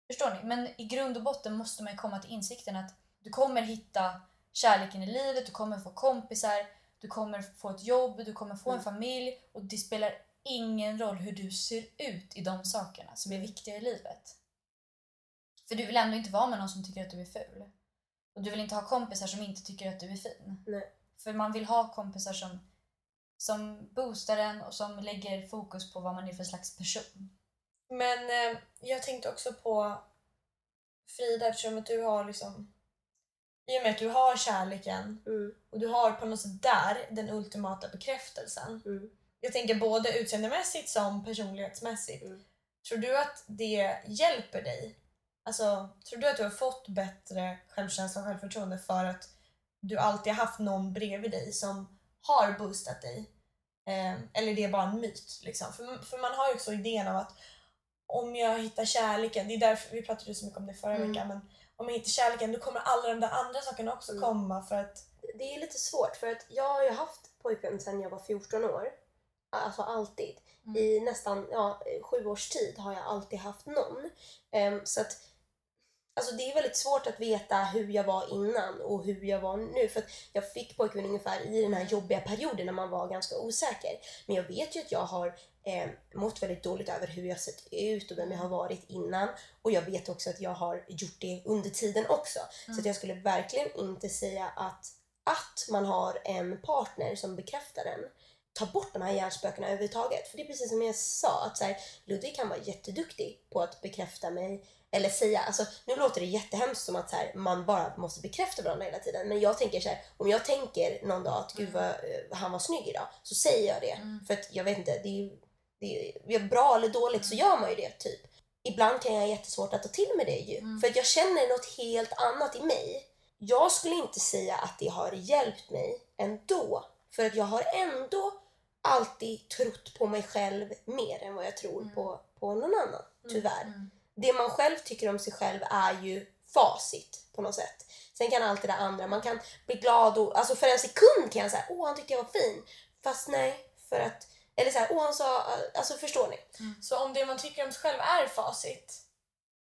Förstår ni? Men i grund och botten måste man komma till insikten att du kommer hitta kärleken i livet, du kommer få kompisar, du kommer få ett jobb, du kommer få en
Mm.
familj och det spelar ingen roll hur du ser ut i de sakerna som är viktiga i livet. För du vill ändå inte vara med någon som tycker att du är ful. Och du vill inte ha kompisar som inte tycker att du är fin.
Nej.
För man vill ha kompisar som, som boostar en och som lägger fokus på vad man är för slags person.
Men eh, jag tänkte också på Frida eftersom att du har liksom i och med att du har kärleken
Mm,
och du har på något sätt där den ultimata bekräftelsen.
mm,
Jag tänker både utseendemässigt som personlighetsmässigt.
Mm.
Tror du att det hjälper dig? Alltså, tror du att du har fått bättre självkänsla och självförtroende för att du alltid har haft någon bredvid dig som har boostat dig? Eh, eller det är bara en myt? Liksom? För, för man har ju också idén av att om jag hittar kärleken, det är därför vi pratade så mycket om det förra
Mm.
veckan, men om jag hittar kärleken då kommer alla de där andra sakerna också
Mm.
komma för att
det är lite svårt för att jag har ju haft pojkvän sedan jag var 14 år. Alltså alltid.
Mm.
I nästan ja, sju års tid har jag alltid haft någon. Ehm, så att Alltså det är väldigt svårt att veta hur jag var innan och hur jag var nu. För att jag fick pojkvän ungefär i den här jobbiga perioden när man var ganska osäker. Men jag vet ju att jag har eh, mått väldigt dåligt över hur jag sett ut och vem jag har varit innan. Och jag vet också att jag har gjort det under tiden också. Så
Mm.
att jag skulle verkligen inte säga att, att man har en partner som bekräftar en tar bort de här hjärnspökena överhuvudtaget. För det är precis som jag sa, att så här, Ludvig kan vara jätteduktig på att bekräfta mig. Eller säga, alltså nu låter det jättehemskt som att så här, man bara måste bekräfta varandra hela tiden. Men jag tänker så här, om jag tänker någon dag att gud vad eh, han var snygg idag, så säger jag det.
Mm.
För att jag vet inte, det är det är, bra eller dåligt så gör man ju det typ. Ibland kan jag ha jättesvårt att ta till mig det ju.
Mm.
För att jag känner något helt annat i mig. Jag skulle inte säga att det har hjälpt mig ändå. För att jag har ändå alltid trott på mig själv mer än vad jag tror
Mm.
på, på någon annan. Tyvärr.
Mm.
Det man själv tycker om sig själv är ju facit på något sätt. Sen kan allt det där andra, man kan bli glad och alltså för en sekund kan jag säga åh han tyckte jag var fin. Fast nej, för att, eller såhär, åh han sa, alltså förstår ni?
Så om det man tycker om sig själv är facit,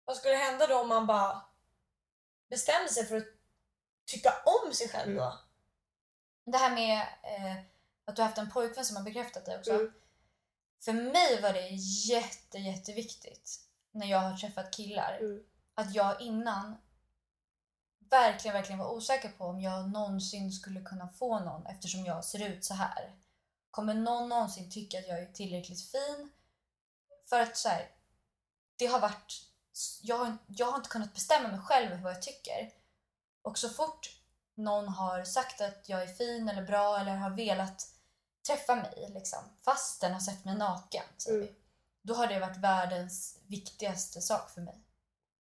vad skulle hända då om man bara bestämde sig för att tycka om sig själv då?
Det här med eh, att du har haft en pojkvän som har bekräftat det också.
Mm.
För mig var det jätte, jätteviktigt när jag har träffat killar
Mm.
att jag innan verkligen, verkligen var osäker på om jag någonsin skulle kunna få någon eftersom jag ser ut så här. Kommer någon någonsin tycka att jag är tillräckligt fin? För att så här, det har varit... Jag har, jag har inte kunnat bestämma mig själv vad jag tycker. Och så fort någon har sagt att jag är fin eller bra eller har velat träffa mig, liksom, fast den har sett mig naken, säger
Mm.
vi, då har det varit världens viktigaste sak för mig.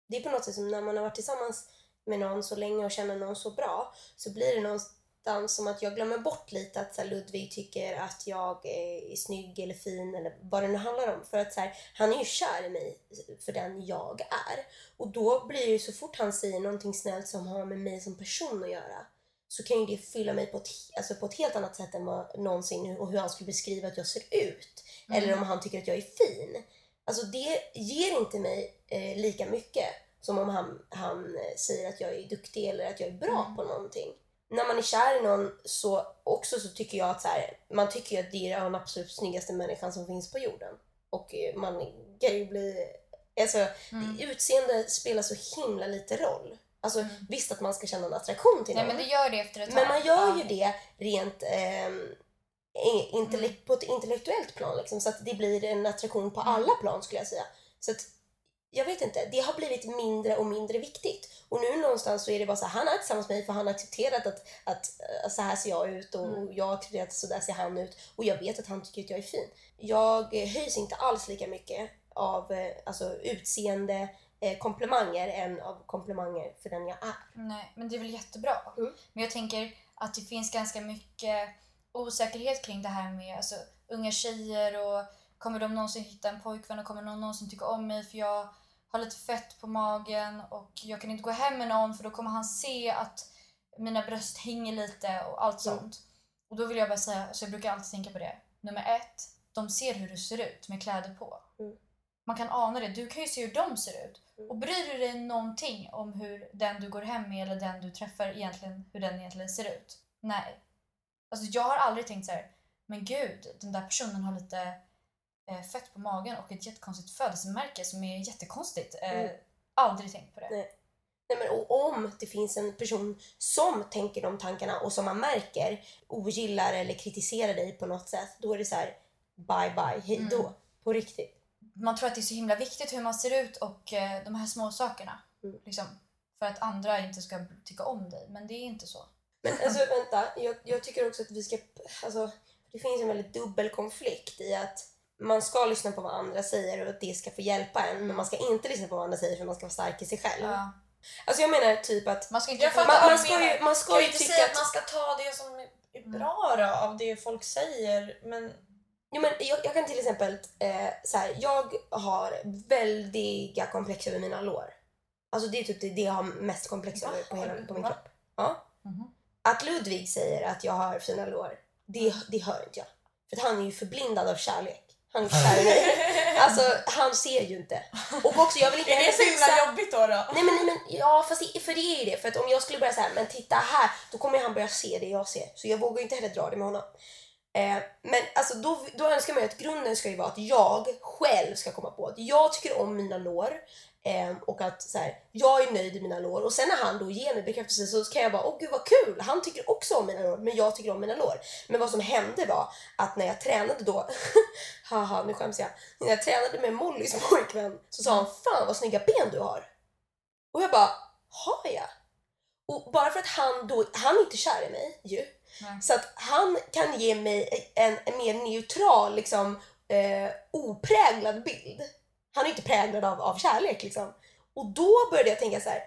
det är på något sätt som när man har varit tillsammans med någon så länge och känner någon så bra så blir det någonstans som att jag glömmer bort lite att så här, Ludvig tycker att jag är snygg eller fin eller vad det nu handlar om. För att så här, han är ju kär i mig för den jag är. Och då blir det ju så fort han säger någonting snällt som har med mig som person att göra så kan ju det fylla mig på ett, alltså på ett helt annat sätt än vad någonsin och hur han skulle beskriva att jag ser ut. Eller om han tycker att jag är fin. Alltså det ger inte mig eh, lika mycket som om han, han eh, säger att jag är duktig eller att jag är bra
Mm.
på någonting. När man är kär i någon så också så tycker jag att så här, man tycker att det är den absolut snyggaste människan som finns på jorden. Och eh, man kan ju bli... Alltså,
Mm.
utseende spelar så himla lite roll. Alltså
Mm.
visst att man ska känna en attraktion till
Nej
någon.
men det gör det efter ett tag.
Men man gör ju det rent ehm, i- intellek- på ett intellektuellt plan. Liksom, så att det blir en attraktion på
Mm.
alla plan skulle jag säga. Så att, jag vet inte, det har blivit mindre och mindre viktigt. Och nu någonstans så är det bara så här, han är tillsammans med mig för han har accepterat att, att eh, så här ser jag ut och
Mm.
jag har accepterat att så där ser han ut. Och jag vet att han tycker att jag är fin. Jag eh, höjs inte alls lika mycket av eh, alltså, utseende eh, komplimanger än av komplimanger för den jag är.
Nej, men det är väl jättebra.
Mm.
Men jag tänker att det finns ganska mycket osäkerhet kring det här med alltså, unga tjejer och kommer de någonsin hitta en pojkvän och kommer någon någonsin tycka om mig för jag har lite fett på magen och jag kan inte gå hem med någon för då kommer han se att mina bröst hänger lite och allt
Mm.
sånt. Och då vill jag bara säga, så jag brukar alltid tänka på det. Nummer ett, de ser hur du ser ut med kläder på.
Mm.
Man kan ana det. Du kan ju se hur de ser ut. Och bryr du dig någonting om hur den du går hem med eller den du träffar egentligen, hur den egentligen ser ut? Nej. Alltså jag har aldrig tänkt så här, men gud, den där personen har lite eh, fett på magen och ett jättekonstigt födelsemärke som är jättekonstigt. Eh,
Mm.
Aldrig tänkt på det.
Nej. Nej, men och om det finns en person som tänker de tankarna och som man märker ogillar eller kritiserar dig på något sätt, då är det så här bye bye, hej då.
Mm.
På riktigt.
Man tror att det är så himla viktigt hur man ser ut och eh, de här små sakerna.
Mm.
Liksom, för att andra inte ska tycka om dig. Men det är inte så.
Men alltså vänta, jag, jag tycker också att vi ska, alltså det finns en väldigt dubbel konflikt i att man ska lyssna på vad andra säger och att det ska få hjälpa en, men man ska inte lyssna på vad andra säger för man ska vara stark i sig själv.
Ja.
Alltså jag menar typ att
Man ska inte
man, man ska ju, man
Ska
ju
inte säga
att
att man ska ta det som är
Mm.
bra då, av det folk säger, men
Jo, men jag, jag kan till exempel, eh, så här, jag har väldiga komplex över mina lår. Alltså det är typ det, det jag har mest komplex över på, hela, på min
Va?
kropp. Ja.
Mhm.
Att Ludvig säger att jag har fina lår, det, det hör inte jag. För att han är ju förblindad av kärlek. Han är (laughs) kär i mig. Alltså han ser ju inte. Och också jag vill inte (laughs)
är det så himla jobbigt då? då?
Nej men, nej men ja fast det, för det är ju det. För att om jag skulle börja säga men titta här, då kommer han börja se det jag ser. Så jag vågar ju inte heller dra det med honom. Eh, men alltså då, då önskar man ju att grunden ska ju vara att jag själv ska komma på att jag tycker om mina lår. Eh, och att så här, jag är nöjd i mina lår. Och sen när han då ger mig bekräftelse så kan jag bara åh gud vad kul, han tycker också om mina lår men jag tycker om mina lår. Men vad som hände var att när jag tränade då, (laughs) haha nu skäms jag. När jag tränade med Mollys (laughs) pojkvän så sa han fan vad snygga ben du har. Och jag bara, har jag? Och bara för att han då, han är inte kär i mig ju.
Nej.
Så att han kan ge mig en, en mer neutral, liksom eh, opräglad bild. Han är inte präglad av, av kärlek liksom. Och då började jag tänka så här: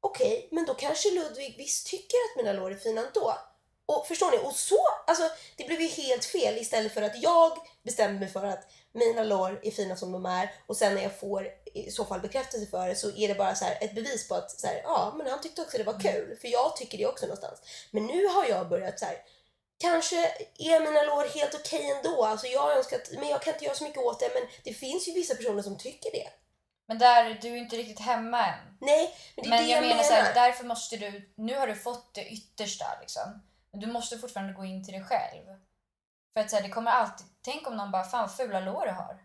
okej, men då kanske Ludvig visst tycker att mina lår är fina ändå. Och förstår ni? Och så, alltså det blev ju helt fel istället för att jag bestämde mig för att mina lår är fina som de är och sen när jag får i så fall bekräftelse för det så är det bara så här ett bevis på att så här, ja, men han tyckte också det var kul. För jag tycker det också någonstans. Men nu har jag börjat så här, kanske är mina lår helt okej ändå. Alltså jag har önskat, men jag kan inte göra så mycket åt det. Men det finns ju vissa personer som tycker det.
Men där, du är inte riktigt hemma än.
Nej, men det är
Men
det
jag
jag
menar
menar.
så här, därför måste du, nu har du fått det yttersta liksom. Men du måste fortfarande gå in till dig själv. För att så här, det kommer alltid, tänk om någon bara, fan vad fula lår du har.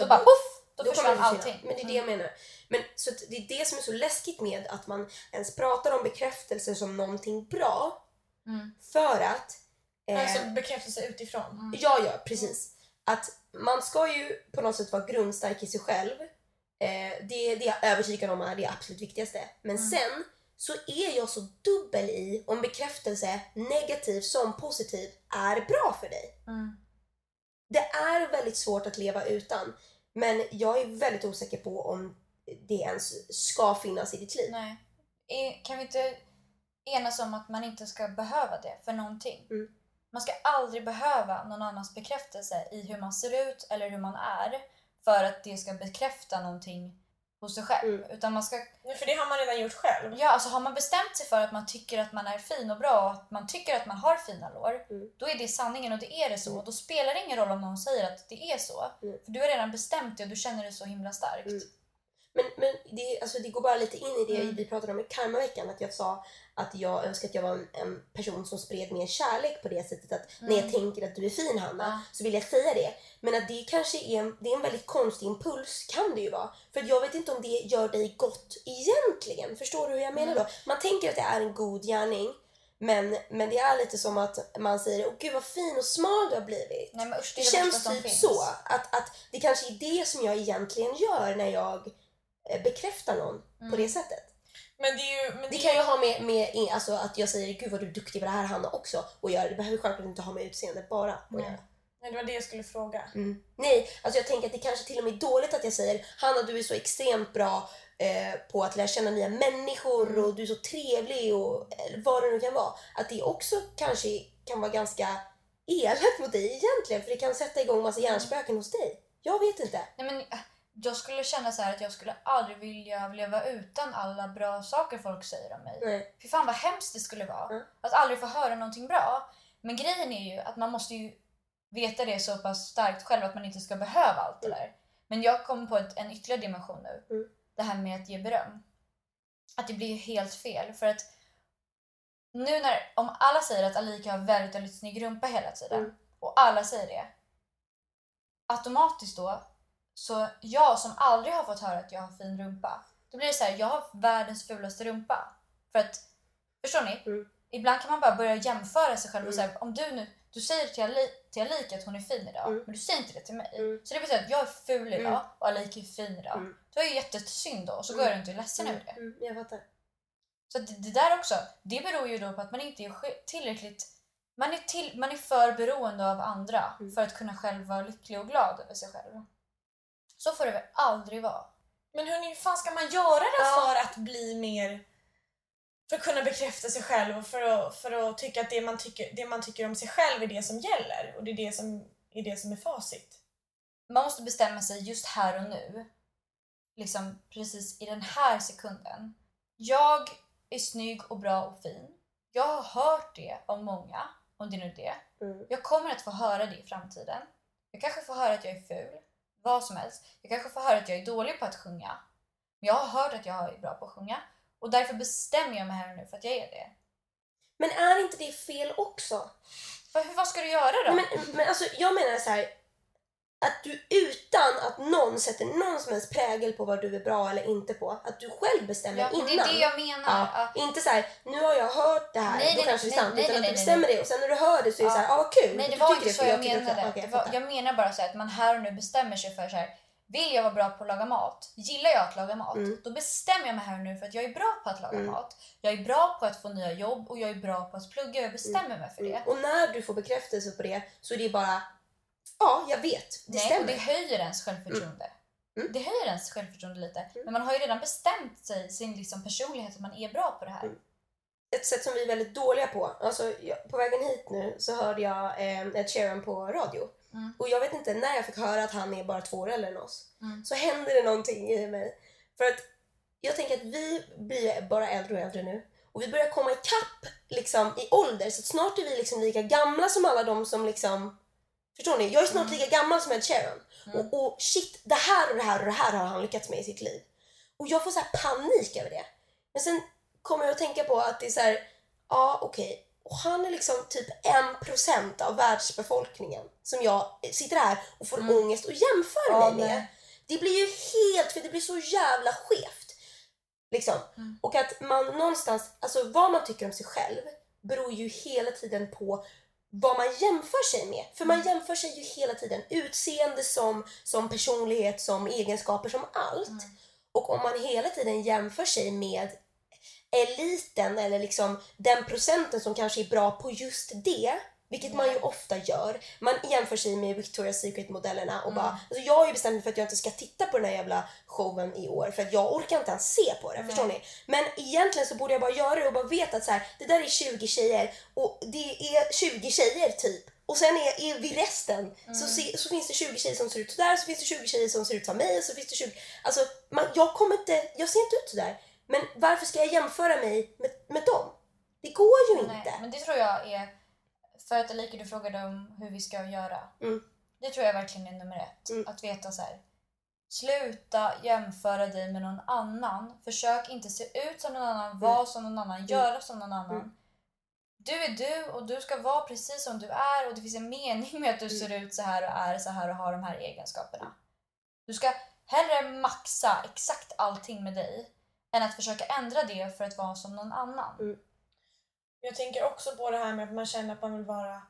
Då bara poff! Då,
Då
försvann allting.
Men det är det
Mm.
jag menar. Men, så det är det som är så läskigt med att man ens pratar om bekräftelse som någonting bra.
Mm.
För att... eh,
Alltså bekräftelse utifrån.
Mm.
Ja, ja, precis. Att man ska ju på något sätt vara grundstark i sig själv. Eh, det, det är jag övertygad om är det absolut viktigaste. Men
Mm.
sen så är jag så dubbel i om bekräftelse, negativ som positiv, är bra för dig.
Mm.
Det är väldigt svårt att leva utan. Men jag är väldigt osäker på om det ens ska finnas i ditt liv.
Nej. Kan vi inte enas om att man inte ska behöva det för någonting?
Mm.
Man ska aldrig behöva någon annans bekräftelse i hur man ser ut eller hur man är för att det ska bekräfta någonting hos sig själv.
Mm.
Utan man ska
Nej, För det har man redan gjort själv.
Ja, alltså har man bestämt sig för att man tycker att man är fin och bra och att man tycker att man har fina lår,
Mm.
då är det sanningen och det är det så.
Mm.
Då spelar det ingen roll om någon säger att det är så.
Mm.
För du har redan bestämt det och du känner det så himla starkt.
Mm. Men, men det, alltså det går bara lite in i det
Mm.
vi pratade om i karmaveckan. Att jag sa att jag önskar att jag var en, en person som spred mer kärlek på det sättet att när jag
Mm.
tänker att du är fin Hanna
Ja.
så vill jag säga det. Men att det kanske är en, det är en väldigt konstig impuls, kan det ju vara. För jag vet inte om det gör dig gott egentligen. Förstår du hur jag menar
Mm.
då? Man tänker att det är en god gärning men, men det är lite som att man säger åh gud vad fin och smal du har blivit.
Nej, usch,
Det
det
känns typ
finns.
så. Att, att det kanske är det som jag egentligen gör när jag eh, bekräftar någon på
Mm.
det sättet.
Men det ju... Men
Det kan ju ha med, med alltså, att jag säger gud vad du är duktig på det här Hanna också och göra. Det behöver självklart inte ha med utseende bara att
Nej.
göra.
Nej, det var det jag skulle fråga.
Mm. Nej, alltså jag tänker att det kanske till och med är dåligt att jag säger Hanna du är så extremt bra eh, på att lära känna nya människor
Mm.
och du är så trevlig och vad det nu kan vara. Att det också kanske kan vara ganska elakt mot dig egentligen för det kan sätta igång massa hjärnspöken hos dig. Jag vet inte.
Nej, men jag skulle känna så här att jag skulle aldrig vilja leva utan alla bra saker folk säger om mig.
Nej.
Fy fan vad hemskt det skulle vara.
Mm.
Att aldrig få höra någonting bra. Men grejen är ju att man måste ju veta det så pass starkt själv att man inte ska behöva allt det
Mm.
där. Men jag kom på ett, en ytterligare dimension nu.
Mm.
Det här med att ge beröm. Att det blir helt fel. För att nu när, om alla säger att Alika har väldigt, väldigt snygg rumpa hela tiden
Mm.
och alla säger det. Automatiskt då, så jag som aldrig har fått höra att jag har fin rumpa. Då blir det så här, jag har världens fulaste rumpa. För att, förstår ni?
Mm.
Ibland kan man bara börja jämföra sig själv och
Mm.
säga, om du nu, du säger till, Ali, till Alika att hon är fin idag,
Mm.
men du säger inte det till mig.
Mm.
Så det betyder att jag är ful idag
Mm.
och Alika är fin idag.
Mm.
Då är ju jättesynd då och så
Mm.
går jag runt och är ledsen över det.
Mm, jag fattar.
Så det, det där också, det beror ju då på att man inte är tillräckligt man är, till, man är för beroende av andra
Mm.
för att kunna själv vara lycklig och glad över sig själv. Så får det väl aldrig vara.
Men hur fan ska man göra då
Ja.
för att bli mer... För att kunna bekräfta sig själv och för att, för att tycka att det man, tycker, det man tycker om sig själv är det som gäller och det är det som är, det som är facit.
Man måste bestämma sig just här och nu. Liksom precis i den här sekunden. Jag är snygg och bra och fin. Jag har hört det av många, om det nu är det.
Mm.
Jag kommer att få höra det i framtiden. Jag kanske får höra att jag är ful. Vad som helst. Jag kanske får höra att jag är dålig på att sjunga. Men jag har hört att jag är bra på att sjunga. Och därför bestämmer jag mig här och nu för att jag är det.
Men är inte det fel också?
Vad, vad ska du göra då?
Men, men alltså, jag menar så här att du utan att någon sätter någon som helst prägel på vad du är bra eller inte på, att du själv bestämmer
ja,
innan.
det är det jag menar.
Ja,
Ja.
inte så här, nu har jag hört det här,
Nej,
då
nej,
kanske det är
nej,
sant.
nej,
utan
nej,
att du
nej,
bestämmer det och sen när du hör det så är det
Ja.
så här, ah, kul.
Nej, det var inte så jag
också-
menade.
okej,
det
jag
var, jag menar bara så här att man här och nu bestämmer sig för så här. Vill jag vara bra på att laga mat? Gillar jag att laga mat?
Mm.
Då bestämmer jag mig här och nu för att jag är bra på att laga
Mm.
mat. Jag är bra på att få nya jobb och jag är bra på att plugga. Jag bestämmer mig för det.
Mm. Och när du får bekräftelse på det så är det bara, ja jag vet, det
Nej,
stämmer.
och det höjer ens självförtroende.
Mm.
Det höjer ens självförtroende lite.
Mm.
Men man har ju redan bestämt sig, sin liksom personlighet, att man är bra på det här.
Mm. Ett sätt som vi är väldigt dåliga på, alltså jag, på vägen hit nu så hörde jag eh, Ed Sheeran på radio
Mm.
Och jag vet inte, när jag fick höra att han är bara två år äldre än oss
Mm.
så händer det någonting i mig. För att jag tänker att vi blir bara äldre och äldre nu. Och vi börjar komma ikapp liksom, i ålder så snart är vi liksom lika gamla som alla de som liksom Förstår ni? Jag är snart
Mm.
lika gammal som Ed Sheeran.
Mm.
Och, och shit, det här och det här och det här har han lyckats med i sitt liv. Och jag får så här panik över det. Men sen kommer jag att tänka på att det är så här, ja okej. Och han är liksom typ en procent av världsbefolkningen som jag sitter här och får
Mm.
ångest och jämför
Ja,
mig med. Det blir ju helt, för det blir så jävla skevt. Liksom.
Mm.
Och att man någonstans, alltså vad man tycker om sig själv beror ju hela tiden på vad man jämför sig med. För man
Mm.
jämför sig ju hela tiden. Utseende som, som personlighet, som egenskaper, som allt.
Mm.
Och om man hela tiden jämför sig med eliten eller liksom den procenten som kanske är bra på just det, vilket man ju ofta gör. Man jämför sig med Victoria's Secret-modellerna och
Mm.
bara... Alltså jag har ju bestämt mig för att jag inte ska titta på den här jävla showen i år för att jag orkar inte ens se på det. Förstår
Nej.
ni? Men egentligen så borde jag bara göra det och bara veta att så här, det där är 20 tjejer och det är 20 tjejer typ. Och sen är, är vi resten. Så, se, så finns det 20 tjejer som ser ut sådär, så finns det 20 tjejer som ser ut som mig och så finns det 20... Alltså, man, jag kommer inte... Jag ser inte ut sådär. Men varför ska jag jämföra mig med, med dem? Det går ju
Nej,
inte.
men det tror jag är... För att Alika, du frågade om hur vi ska göra.
Mm.
Det tror jag verkligen är nummer ett.
Mm.
Att veta så här. Sluta jämföra dig med någon annan. Försök inte se ut som någon annan, vara som någon annan, göra som någon annan.
Mm.
Du är du och du ska vara precis som du är och det finns en mening med att du
Mm.
ser ut så här och är så här och har de här egenskaperna. Du ska hellre maxa exakt allting med dig än att försöka ändra det för att vara som någon annan.
Mm.
Jag tänker också på det här med att man känner att man vill vara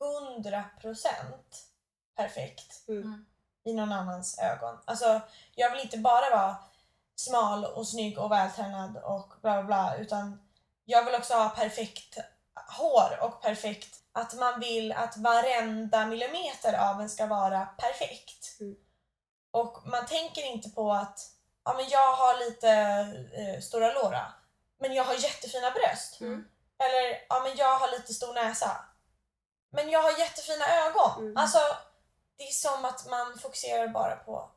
100% perfekt
Mm.
i någon annans ögon. Alltså, jag vill inte bara vara smal och snygg och vältränad och bla bla bla utan jag vill också ha perfekt hår och perfekt att man vill att varenda millimeter av en ska vara perfekt.
Mm.
Och man tänker inte på att ja, men jag har lite eh, stora låra men jag har jättefina bröst.
Mm.
Eller ja, men jag har lite stor näsa. Men jag har jättefina ögon.
Mm.
Alltså, det är som att man fokuserar bara på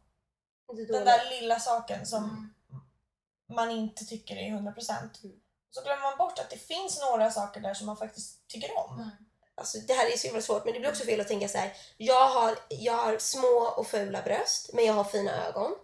den där lilla saken som
Mm.
man inte tycker är 100%.
Mm.
Så glömmer man bort att det finns några saker där som man faktiskt tycker om.
Mm.
Alltså, det här är så himla svårt men det blir också fel att tänka så här. Jag har, jag har små och fula bröst men jag har fina ögon.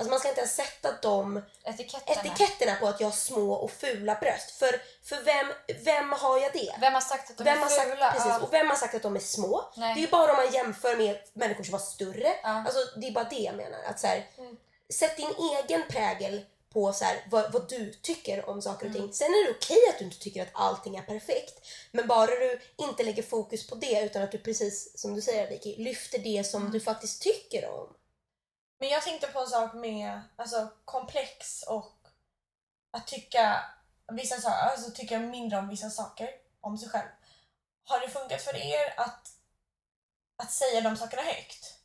Alltså man ska inte ens sätta de
Etiketterna.
etiketterna på att jag har små och fula bröst. För, för vem, vem har jag det?
Vem har sagt att de
Vem
är
har, sagt,
fula?
precis,
Ja.
och vem har sagt att de är små?
Nej.
Det är ju bara om man jämför med människor som var större.
Ja.
Alltså, det är bara det jag menar. Att så här,
Mm.
Sätt din egen prägel på så här, vad, vad du tycker om saker och ting.
Mm.
Sen är det okej att du inte tycker att allting är perfekt. Men bara du inte lägger fokus på det utan att du precis som du säger Vicky, lyfter det som
Mm.
du faktiskt tycker om.
Men jag tänkte på en sak med alltså, komplex och att tycka vissa saker, alltså tycka mindre om vissa saker om sig själv. Har det funkat för er att, att säga de sakerna högt?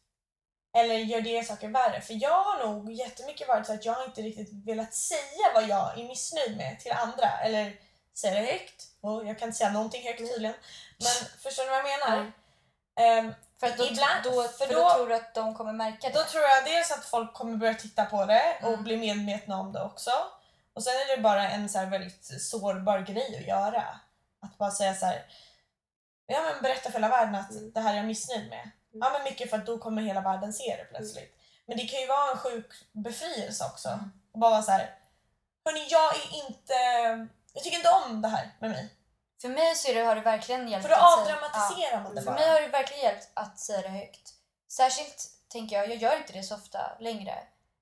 Eller gör det saker värre? För jag har nog jättemycket varit så att jag inte riktigt velat säga vad jag är missnöjd med till andra. Eller säga det högt. Och jag kan inte säga någonting högt tydligen. Men förstår ni vad jag menar?
Mm.
Ehm,
För, då,
Ibland-
då,
för då-
då tror du att de kommer märka det.
Då tror jag dels att folk kommer börja titta på det och
Mm.
bli medvetna om det också. Och sen är det bara en så väldigt sårbar grej att göra. Att bara säga så här. Ja men berätta för hela världen att
Mm.
det här är jag missnöjd med. Ja men mycket för att då kommer hela världen se det plötsligt. Men det kan ju vara en sjuk befrielse också.
Mm.
Och bara vara så här. Hörni jag är inte, jag tycker inte om det här med mig.
För mig så det, har det verkligen hjälpt
För
att
avdramatiserar man det
För
bara.
mig har det verkligen hjälpt att säga det högt. Särskilt tänker jag, jag gör inte det så ofta längre.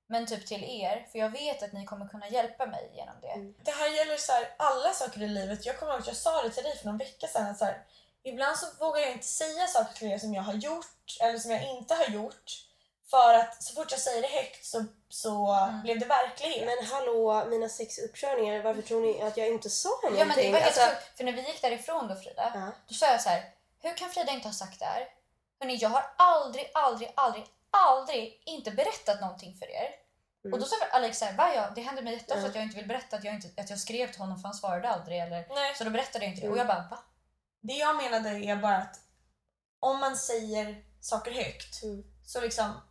Men typ till er, för jag vet att ni kommer kunna hjälpa mig genom det.
Mm.
Det här gäller så här, alla saker i livet. Jag kommer ihåg att jag sa det till dig för någon vecka sedan. Att så här, ibland så vågar jag inte säga saker till er som jag har gjort eller som jag inte har gjort. För att så fort jag säger det högt så, så
Mm.
blev det verklighet.
Men hallå, mina sex uppkörningar, varför tror ni att jag inte sa någonting?
Ja men det var helt
Alltså,
för när vi gick därifrån då Frida,
ja.
då sa jag så här: hur kan Frida inte ha sagt det här? Hörrni, jag har aldrig, aldrig, aldrig, aldrig inte berättat någonting för er.
Mm.
Och då sa Alex såhär, va ja, det händer mig jätteofta
Mm.
att jag inte vill berätta att jag, inte, att jag skrev till honom för han svarade aldrig. Eller,
Nej,
så då berättade jag inte det.
Mm.
Och jag bara, va?
det jag menade är bara att om man säger saker högt
Mm.
så liksom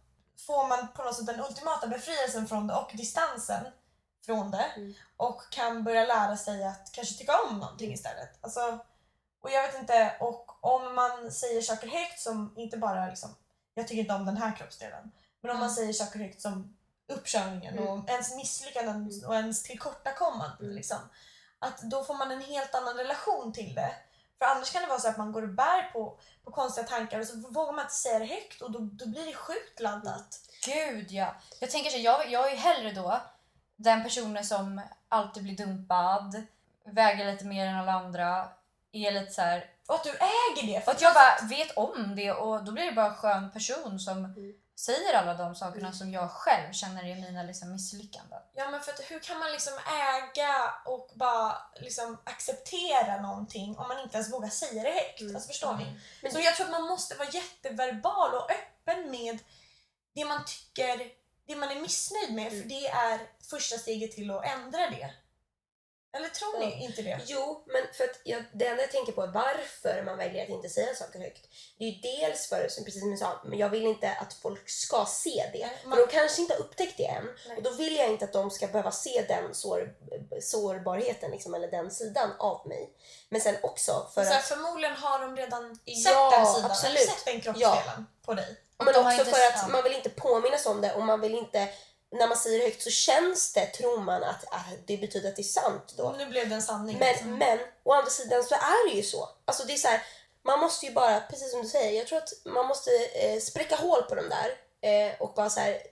får man på något sätt den ultimata befrielsen från det och distansen från det
Mm.
och kan börja lära sig att kanske tycka om någonting istället. Alltså, och jag vet inte, och om man säger saker högt som inte bara liksom, jag tycker inte om den här kroppsdelen, men om man
Mm.
säger saker högt som uppkörningen
Mm.
och ens misslyckanden
Mm.
och ens tillkortakommanden
Mm.
liksom, att då får man en helt annan relation till det. För annars kan det vara så att man går och bär på, på konstiga tankar och så vågar man inte säga det högt och då, då blir det sjukt laddat.
Gud ja. Jag tänker så, jag, jag är hellre då den personen som alltid blir dumpad, väger lite mer än alla andra, är lite så här.
Och att du äger det.
Och att jag bara vet om det och då blir det bara en skön person som
Mm.
Säger alla de sakerna
Mm.
som jag själv känner är mina liksom, misslyckanden.
Ja men för att hur kan man liksom äga och bara liksom acceptera någonting om man inte ens vågar säga det högt?
Mm.
Alltså förstår ni?
Men
Så jag tror att man måste vara jätteverbal och öppen med det man tycker, det man är missnöjd med för
Mm.
det är första steget till att ändra det. Eller tror ni
Ja.
inte det?
Jo, men för att jag, det enda jag tänker på är varför man väljer att inte säga saker högt. Det är ju dels för, som precis som jag sa, men jag vill inte att folk ska se det.
Nej,
För
man-
de kanske inte har upptäckt det än.
Nej.
Och då vill jag inte att de ska behöva se den sår, sårbarheten, liksom, eller den sidan av mig. Men sen också för
så
att...
förmodligen har de redan sett
Ja,
den sidan,
absolut.
sett den kroppsdelen på dig.
Men
de
också för att
ja.
man vill inte påminnas om det och man vill inte... När man säger det högt så känns det, tror man, att ah, det betyder att det är sant då.
Nu blev det en sanning.
Men,
liksom.
men å andra sidan så är det ju så. Alltså det är så här, man måste ju bara, precis som du säger, jag tror att man måste eh, spräcka hål på dem där eh, och bara så här,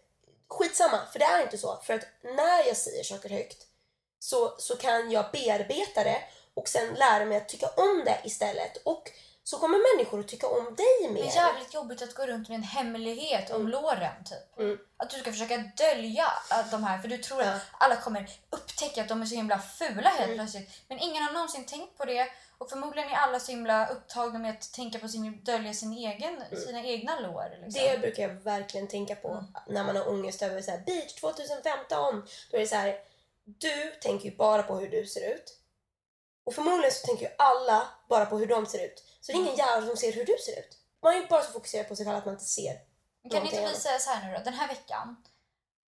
skitsamma, för det är inte så. För att när jag säger saker högt så, så kan jag bearbeta det och sen lära mig att tycka om det istället. Och så kommer människor att tycka om dig
Det
mer.
är jävligt jobbigt att gå runt med en hemlighet om
Mm.
låren typ.
Mm.
Att du ska försöka dölja de här, för du tror
Ja.
att alla kommer upptäcka att de är så himla fula helt
Mm.
plötsligt. Men ingen har någonsin tänkt på det och förmodligen är alla så himla upptagna med att tänka på sin, dölja sin egen, sina egna lår. Liksom.
Det brukar jag verkligen tänka på
Mm.
när man har ångest över så här, beach 2015. Då är det så här, du tänker ju bara på hur du ser ut. Och förmodligen så tänker ju alla bara på hur de ser ut. Så det är ingen jävel som ser hur du ser ut. Man är ju bara så fokuserad på sig själv att man inte ser.
Kan inte vi säga så här nu då, den här veckan.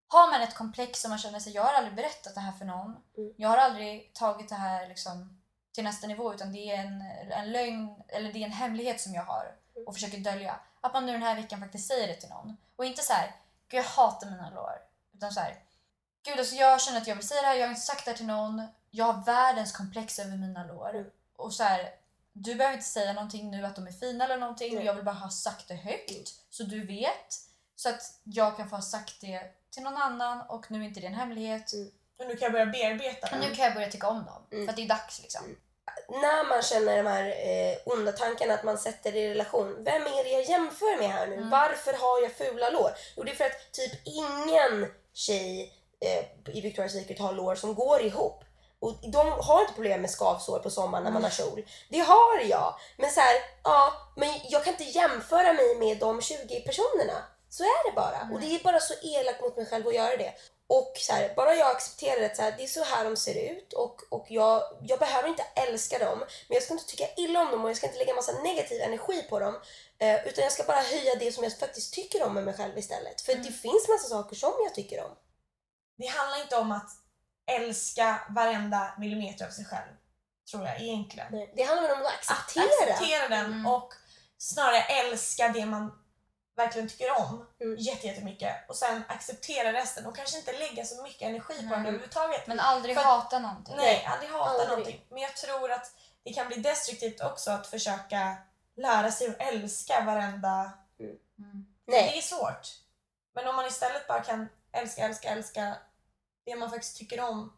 Har man ett komplex som man känner sig, jag har aldrig berättat det här för någon.
Mm.
Jag har aldrig tagit det här liksom till nästa nivå utan det är en, en lögn, eller det är en hemlighet som jag har
Mm.
och försöker dölja. Att man nu den här veckan faktiskt säger det till någon. Och inte så här, gud jag hatar mina lår. Utan så här, gud alltså jag känner att jag vill säga det här, jag har inte sagt det här till någon. Jag har världens komplex över mina lår.
Mm.
Och så här, du behöver inte säga någonting nu att de är fina eller någonting.
Nej.
Jag vill bara ha sagt det högt
Mm.
så du vet. Så att jag kan få ha sagt det till någon annan och nu är inte det en hemlighet.
Mm.
Och nu kan jag börja bearbeta det.
nu kan jag börja tycka om dem.
Mm.
För att det är dags liksom.
När man känner de här eh, onda tankarna att man sätter det i relation. Vem är det jag jämför med här nu?
Mm.
Varför har jag fula lår? Jo, det är för att typ ingen tjej eh, i Victoria's Secret har lår som går ihop. Och de har inte problem med skavsår på sommaren när man har kjol. Det har jag. Men så här, ja, men jag kan inte jämföra mig med de 20 personerna. Så är det bara. Och det är bara så elakt mot mig själv att göra det. Och så här, bara jag accepterar att så här, det är så här de ser ut och, och jag, jag behöver inte älska dem men jag ska inte tycka illa om dem och jag ska inte lägga massa negativ energi på dem eh, utan jag ska bara höja det som jag faktiskt tycker om med mig själv istället. För
Mm.
det finns massa saker som jag tycker om.
Det handlar inte om att älska varenda millimeter av sig själv. Tror jag egentligen.
Nej, Det handlar väl om att
Att
acceptera.
acceptera den
Mm.
och snarare älska det man verkligen tycker om
Mm.
jätte- jättemycket och sen acceptera resten och kanske inte lägga så mycket energi på den
Mm.
överhuvudtaget.
Men aldrig
För-
hata någonting.
Nej, aldrig hata
aldrig.
någonting. Men jag tror att det kan bli destruktivt också att försöka lära sig att älska varenda...
Mm.
Nej.
Det är svårt. Men om man istället bara kan älska, älska, älska det man faktiskt tycker om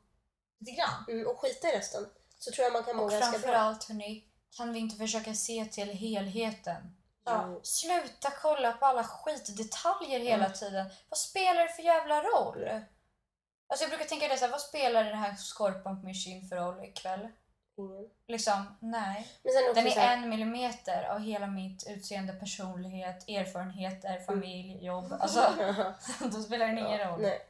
lite grann.
Mm, och skita i resten. Så tror jag man kan må
Och
ganska bra.
framförallt hörni, kan vi inte försöka se till helheten?
Ja.
Mm.
Sluta kolla på alla skitdetaljer hela
Mm.
tiden. Vad spelar det för jävla roll? Alltså jag brukar tänka det så här, vad spelar den här skorpan på min kind för roll ikväll?
Ingen.
Liksom, nej. Den är
här,
en millimeter av hela mitt utseende, personlighet, erfarenheter, familj, jobb. (laughs) Alltså, (laughs) då spelar den ingen roll.
Nej.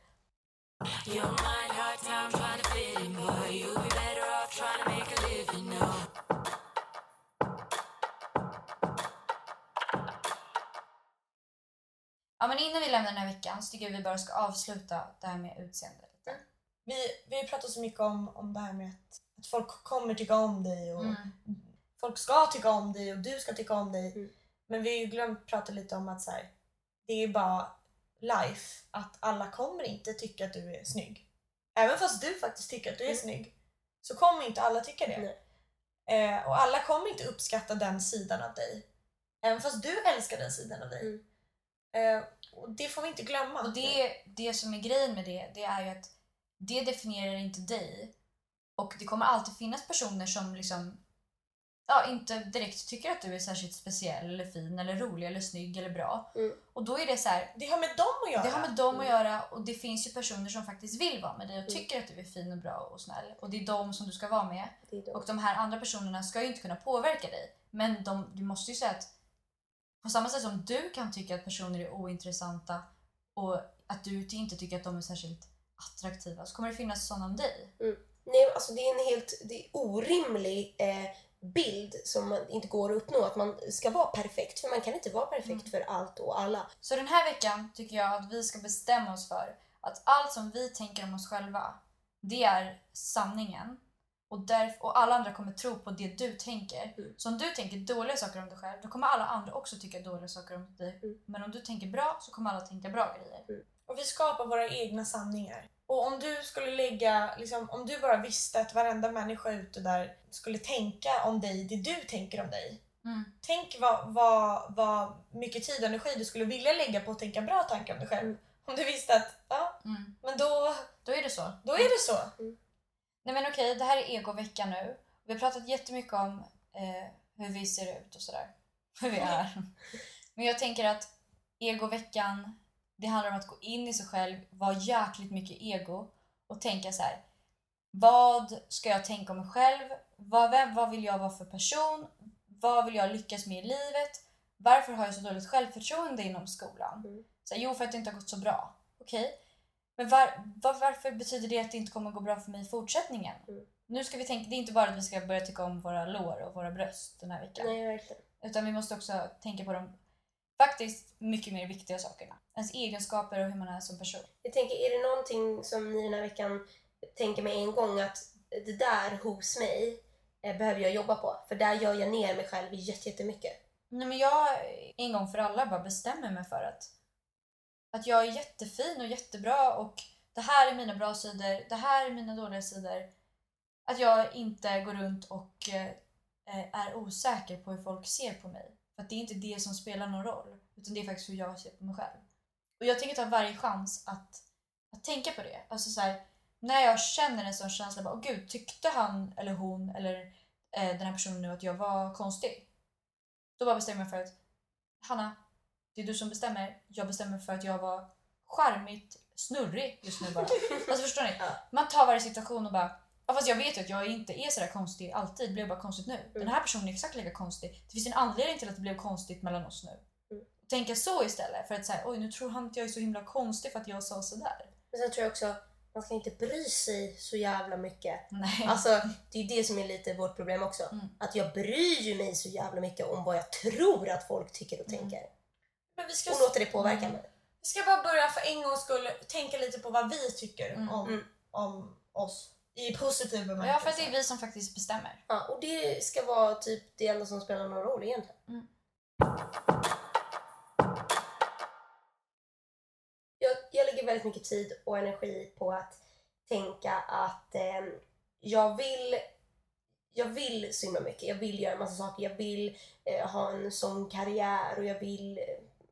Ja, men innan vi lämnar den här veckan så tycker jag vi bara ska avsluta det här med utseende lite.
Vi, vi pratar så mycket om, om det här med att, att folk kommer tycka om dig och
Mm.
folk ska tycka om dig och du ska tycka om dig.
Mm.
Men vi har ju glömt prata lite om att så här, det är bara life. Att alla kommer inte tycka att du är snygg. Även fast du faktiskt tycker att du är
Mm.
snygg så kommer inte alla tycka det. Eh, och alla kommer inte uppskatta den sidan av dig. Även fast du älskar den sidan av dig.
Mm.
Eh, och det får vi inte glömma.
Och det, det som är grejen med det, det är ju att det definierar inte dig. Och det kommer alltid finnas personer som liksom ja, inte direkt tycker att du är särskilt speciell eller fin eller rolig eller snygg eller bra.
Mm.
Och då är det så här,
Det har med dem att göra.
det har med dem att göra och det finns ju personer som faktiskt vill vara med dig och
Mm.
tycker att du är fin och bra och snäll. Och det är de som du ska vara med. Och de här andra personerna ska ju inte kunna påverka dig. Men de, du måste ju säga att på samma sätt som du kan tycka att personer är ointressanta och att du inte tycker att de är särskilt attraktiva så kommer det finnas sådana om dig.
Nej, alltså det är en helt det är orimlig eh, bild som man inte går att uppnå. Att man ska vara perfekt. För man kan inte vara perfekt
Mm.
för allt och alla.
Så den här veckan tycker jag att vi ska bestämma oss för att allt som vi tänker om oss själva, det är sanningen. Och, där, och alla andra kommer tro på det du tänker.
Mm.
Så om du tänker dåliga saker om dig själv, då kommer alla andra också tycka dåliga saker om dig.
Mm.
Men om du tänker bra så kommer alla tänka bra grejer.
Och vi skapar våra egna sanningar. Och om du skulle lägga, liksom, om du bara visste att varenda människa ute där skulle tänka om dig det du tänker om dig.
Mm.
Tänk vad, vad, vad mycket tid och energi du skulle vilja lägga på att tänka bra tankar om dig själv.
Mm.
Om du visste att, ja,
Mm.
men då,
Då är det så.
då är det så.
Nej men okej, det här är egoveckan nu. Vi har pratat jättemycket om eh, hur vi ser ut och sådär. Hur vi (laughs) är. Men jag tänker att egoveckan, det handlar om att gå in i sig själv, vara jäkligt mycket ego och tänka så här. Vad ska jag tänka om mig själv? Vad, vem, vad vill jag vara för person? Vad vill jag lyckas med i livet? Varför har jag så dåligt självförtroende inom skolan?
Mm.
Så här, jo, för att det inte har gått så bra. Okej. Men var, var, varför betyder det att det inte kommer gå bra för mig i fortsättningen?
Mm.
Nu ska vi tänka, det är inte bara att vi ska börja tycka om våra lår och våra bröst den här veckan.
Nej, verkligen.
Utan vi måste också tänka på de faktiskt mycket mer viktiga sakerna. Ens egenskaper och hur man är som person.
Jag tänker, är det någonting som ni den här veckan tänker med en gång att det där hos mig eh, behöver jag jobba på? För där gör jag ner mig själv jätte- jättemycket.
Nej, men jag en gång för alla bara bestämmer mig för att, att jag är jättefin och jättebra och det här är mina bra sidor, det här är mina dåliga sidor. Att jag inte går runt och eh, är osäker på hur folk ser på mig. Att det är inte det som spelar någon roll, utan det är faktiskt hur jag ser på mig själv. Och jag tänker ta varje chans att, att tänka på det. Alltså så här, när jag känner en sån känsla, bara, åh gud, tyckte han eller hon eller eh, den här personen nu att jag var konstig? Då bara bestämmer jag för att Hanna, det är du som bestämmer. Jag bestämmer för att jag var charmigt snurrig just nu bara. (laughs) Alltså förstår ni? Man tar varje situation och bara Ja, fast jag vet ju att jag inte är sådär konstig alltid. Det blev bara konstigt nu. Den här personen är exakt lika konstig. Det finns en anledning till att det blev konstigt mellan oss nu.
Mm.
Tänka så istället. För att säga, oj nu tror han att jag är så himla konstig för att jag sa sådär.
Men sen tror jag också man ska inte bry sig så jävla mycket.
Nej.
Alltså, det är ju det som är lite vårt problem också.
Mm.
Att jag bryr ju mig så jävla mycket om vad jag tror att folk tycker och
Mm.
tänker.
Men vi ska,
Och låter det påverka
Mm.
mig.
vi ska bara börja för en gångs skull tänka lite på vad vi tycker
Mm.
om,
Mm.
om oss. I positiv bemärkelse.
ja, för att det är vi som faktiskt bestämmer.
Ja, och det ska vara typ det enda som spelar någon roll egentligen.
Mm.
Jag, jag lägger väldigt mycket tid och energi på att tänka att eh, jag vill jag vill så himla mycket. Jag vill göra en massa saker. Jag vill eh, ha en sån karriär och jag vill eh,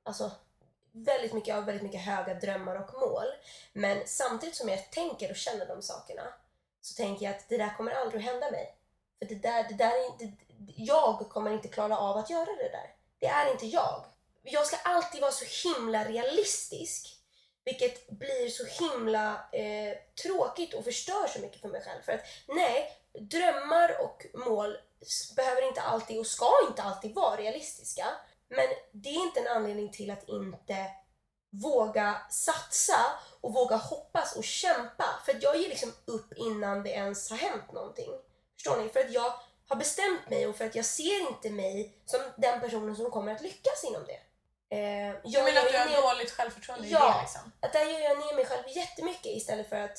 alltså väldigt mycket, jag har väldigt mycket höga drömmar och mål. Men samtidigt som jag tänker och känner de sakerna så tänker jag att det där kommer aldrig att hända mig. För det där, det där är inte, jag kommer inte klara av att göra det där. Det är inte jag. Jag ska alltid vara så himla realistisk. Vilket blir så himla eh, tråkigt och förstör så mycket för mig själv. För att nej, drömmar och mål behöver inte alltid och ska inte alltid vara realistiska. Men det är inte en anledning till att inte våga satsa och våga hoppas och kämpa. För att jag ger liksom upp innan det ens har hänt någonting. Förstår ni? För att jag har bestämt mig och för att jag ser inte mig som den personen som kommer att lyckas inom det. Eh, jag
Du menar att du har
ner-
dåligt självförtroende i
Ja.
det liksom?
att där gör jag ner mig själv jättemycket istället för att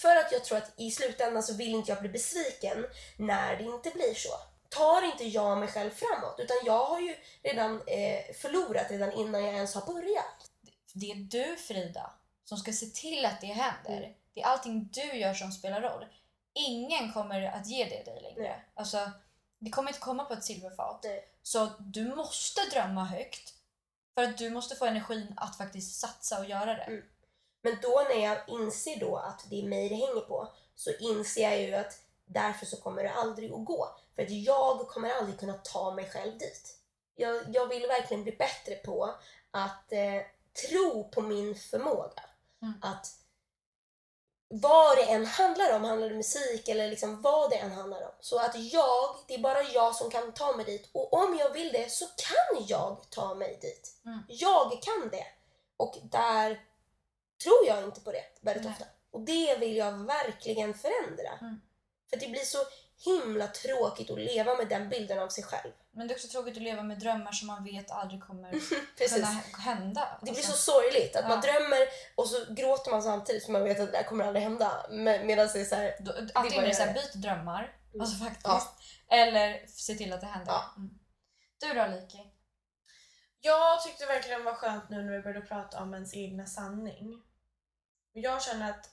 för att jag tror att i slutändan så vill inte jag bli besviken när det inte blir så. Tar inte jag mig själv framåt utan jag har ju redan eh, förlorat redan innan jag ens har börjat.
Det är du Frida som ska se till att det händer.
Mm.
Det är allting du gör som spelar roll. Ingen kommer att ge det dig längre.
Nej.
Alltså, det kommer inte komma på ett silverfat.
Nej.
Så du måste drömma högt. För att du måste få energin att faktiskt satsa och göra det.
Mm. Men då när jag inser då att det är mig det hänger på så inser jag ju att därför så kommer det aldrig att gå. För att jag kommer aldrig kunna ta mig själv dit. Jag, jag vill verkligen bli bättre på att eh, tro på min förmåga.
Mm.
Att vad det än handlar om, handlar det musik eller liksom vad det än handlar om. Så att jag, det är bara jag som kan ta mig dit. Och om jag vill det så kan jag ta mig dit.
Mm.
Jag kan det. Och där tror jag inte på det väldigt
Nej.
ofta. Och det vill jag verkligen förändra.
Mm.
För det blir så himla tråkigt att leva med den bilden av sig själv.
Men det är också tråkigt att leva med drömmar som man vet aldrig kommer (laughs) kunna hända.
Det blir så sorgligt att man
Ja.
drömmer och så gråter man samtidigt för man vet att det där kommer aldrig hända. Medan det är så här,
då,
bara
antingen är det så här,
göra
byt drömmar,
Mm.
alltså faktiskt.
Ja.
Eller se till att det händer.
Ja.
Mm. Du då Liki?
Jag tyckte verkligen det var skönt nu när vi började prata om ens egna sanning. Jag känner att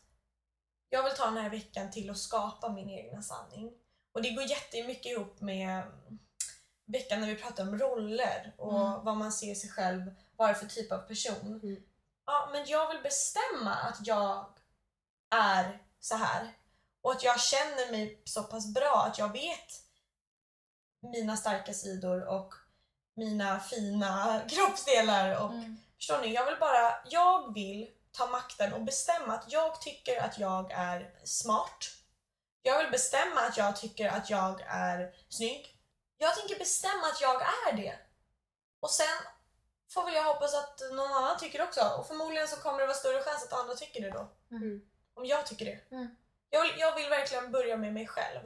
jag vill ta den här veckan till att skapa min egna sanning. Och det går jättemycket ihop med mm, veckan när vi pratar om roller och
Mm.
vad man ser sig själv vara för typ av person.
Mm.
Ja, men jag vill bestämma att jag är så här och att jag känner mig så pass bra att jag vet mina starka sidor och mina fina (laughs) kroppsdelar och
Mm.
Förstår ni? Jag vill bara, jag vill ta makten och bestämma att jag tycker att jag är smart. Jag vill bestämma att jag tycker att jag är snygg. Jag tänker bestämma att jag är det. Och sen får väl jag hoppas att någon annan tycker också. Och förmodligen så kommer det vara större chans att andra tycker det då.
Mm.
Om jag tycker det.
Mm.
Jag, vill, jag vill verkligen börja med mig själv.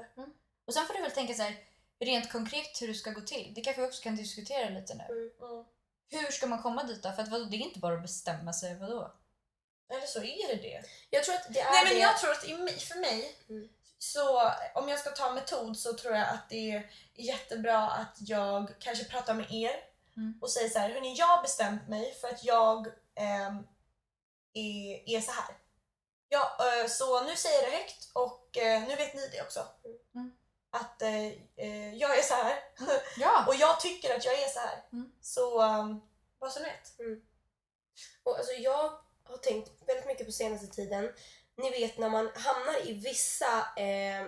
Och sen får du väl tänka så här, rent konkret hur det ska gå till. Det kanske vi också kan diskutera lite nu.
Mm.
Hur ska man komma dit då? För att vadå, det är inte bara att bestämma sig, vadå?
Eller så är det det.
jag tror att det är
Nej men
det.
jag tror att för mig,
Mm.
Så om jag ska ta metod så tror jag att det är jättebra att jag kanske pratar med er
Mm.
och säger så här, hörni jag har bestämt mig för att jag ehm, är, är så här. Ja, eh, så nu säger jag det högt och eh, nu vet ni det också.
Mm.
Att eh, eh, jag är så här (laughs)
Ja!
och jag tycker att jag är så här.
Mm.
Så um, vad som vet.
Och alltså jag har tänkt väldigt mycket på senaste tiden. Ni vet när man hamnar i vissa eh,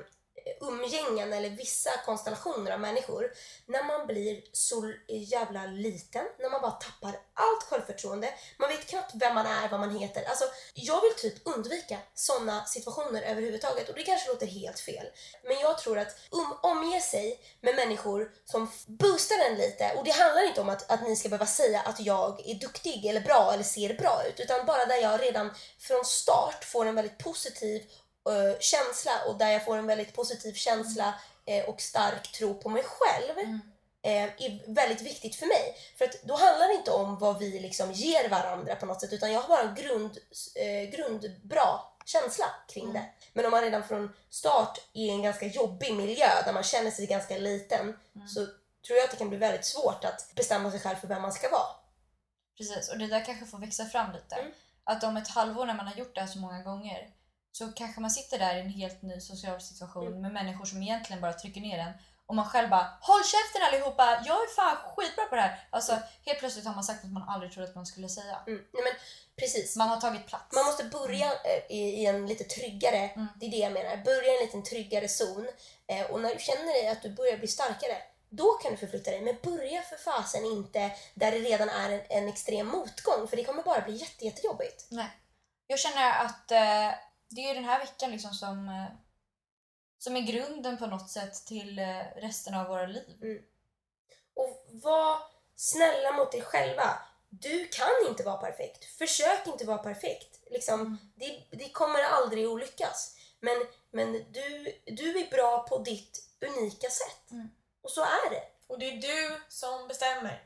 umgängen eller vissa konstellationer av människor. När man blir så jävla liten, när man bara tappar allt självförtroende. Man vet knappt vem man är, vad man heter. Alltså, jag vill typ undvika sådana situationer överhuvudtaget. Och det kanske låter helt fel. Men jag tror att um, omge sig med människor som boostar en lite. Och det handlar inte om att, att ni ska behöva säga att jag är duktig eller bra eller ser bra ut. Utan bara där jag redan från start får en väldigt positiv eh, känsla och där jag får en väldigt positiv känsla eh, och stark tro på mig själv
Mm.
eh, är väldigt viktigt för mig. För att då handlar det inte om vad vi liksom ger varandra på något sätt utan jag har bara en grund, eh, grundbra känsla kring
Mm.
det. Men om man redan från start är i en ganska jobbig miljö där man känner sig ganska liten
Mm.
så tror jag att det kan bli väldigt svårt att bestämma sig själv för vem man ska vara.
Precis, och det där kanske får växa fram lite.
Mm.
Att om ett halvår när man har gjort det här så många gånger så kanske man sitter där i en helt ny social situation
Mm.
med människor som egentligen bara trycker ner en och man själv bara HÅLL KÄFTEN allihopa! Jag är fan skitbra på det här! Alltså helt plötsligt har man sagt något man aldrig trodde att man skulle säga.
Mm. Nej, men precis.
Man har tagit plats.
Man måste börja eh, i, i en lite tryggare,
Mm.
det är det jag menar, börja i en liten tryggare zon. Eh, och när du känner dig att du börjar bli starkare, då kan du förflytta dig. Men börja för fasen inte där det redan är en, en extrem motgång, för det kommer bara bli jätte, jättejobbigt.
Nej. Jag känner att eh, det är den här veckan liksom som, eh, som är grunden på något sätt till eh, resten av våra liv.
Och var snälla mot dig själva. Du kan inte vara perfekt. Försök inte vara perfekt. Liksom,
Mm.
det, det kommer aldrig att lyckas. Men, men du, du är bra på ditt unika sätt.
Mm.
Och så är det.
Och det är du som bestämmer.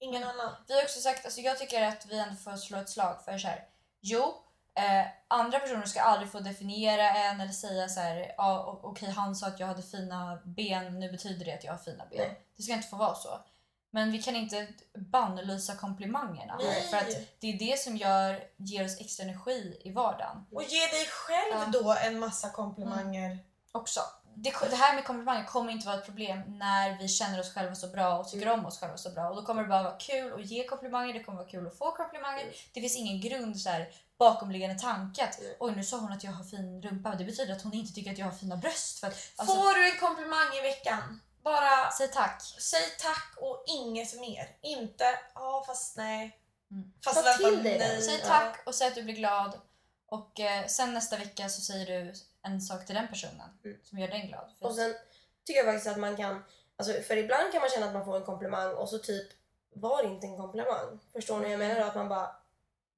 Ingen annan.
Vi har också sagt, alltså jag tycker att vi ändå får slå ett slag för så här. Jo, eh, andra personer ska aldrig få definiera en eller säga så här, o- okej han sa att jag hade fina ben, nu betyder det att jag har fina ben.
Nej.
Det ska inte få vara så. Men vi kan inte bannlysa komplimangerna.
Nej.
För att det är det som gör, ger oss extra energi i vardagen.
Och ge dig själv
Ja.
då en massa komplimanger.
också. Det, det här med komplimanger kommer inte vara ett problem när vi känner oss själva så bra och tycker
Mm.
om oss själva så bra. Och då kommer det bara vara kul att ge komplimanger, det kommer vara kul att få komplimanger.
Mm.
Det finns ingen grund så här, bakomliggande tanke att
Mm.
oj nu sa hon att jag har fin rumpa, det betyder att hon inte tycker att jag har fina bröst. För att, alltså,
Får du en komplimang i veckan, bara
Säg tack.
säg tack och inget mer. Inte ja fast nej.
Mm.
Fast
Ta
vänta,
till dig
nej.
Säg tack och säg att du blir glad. Och eh, sen nästa vecka så säger du en sak till den personen
Mm.
som gör den glad. För
Och sen tycker jag faktiskt att man kan, alltså, för ibland kan man känna att man får en komplimang och så typ var inte en komplimang. Förstår ni vad jag menar? Att man bara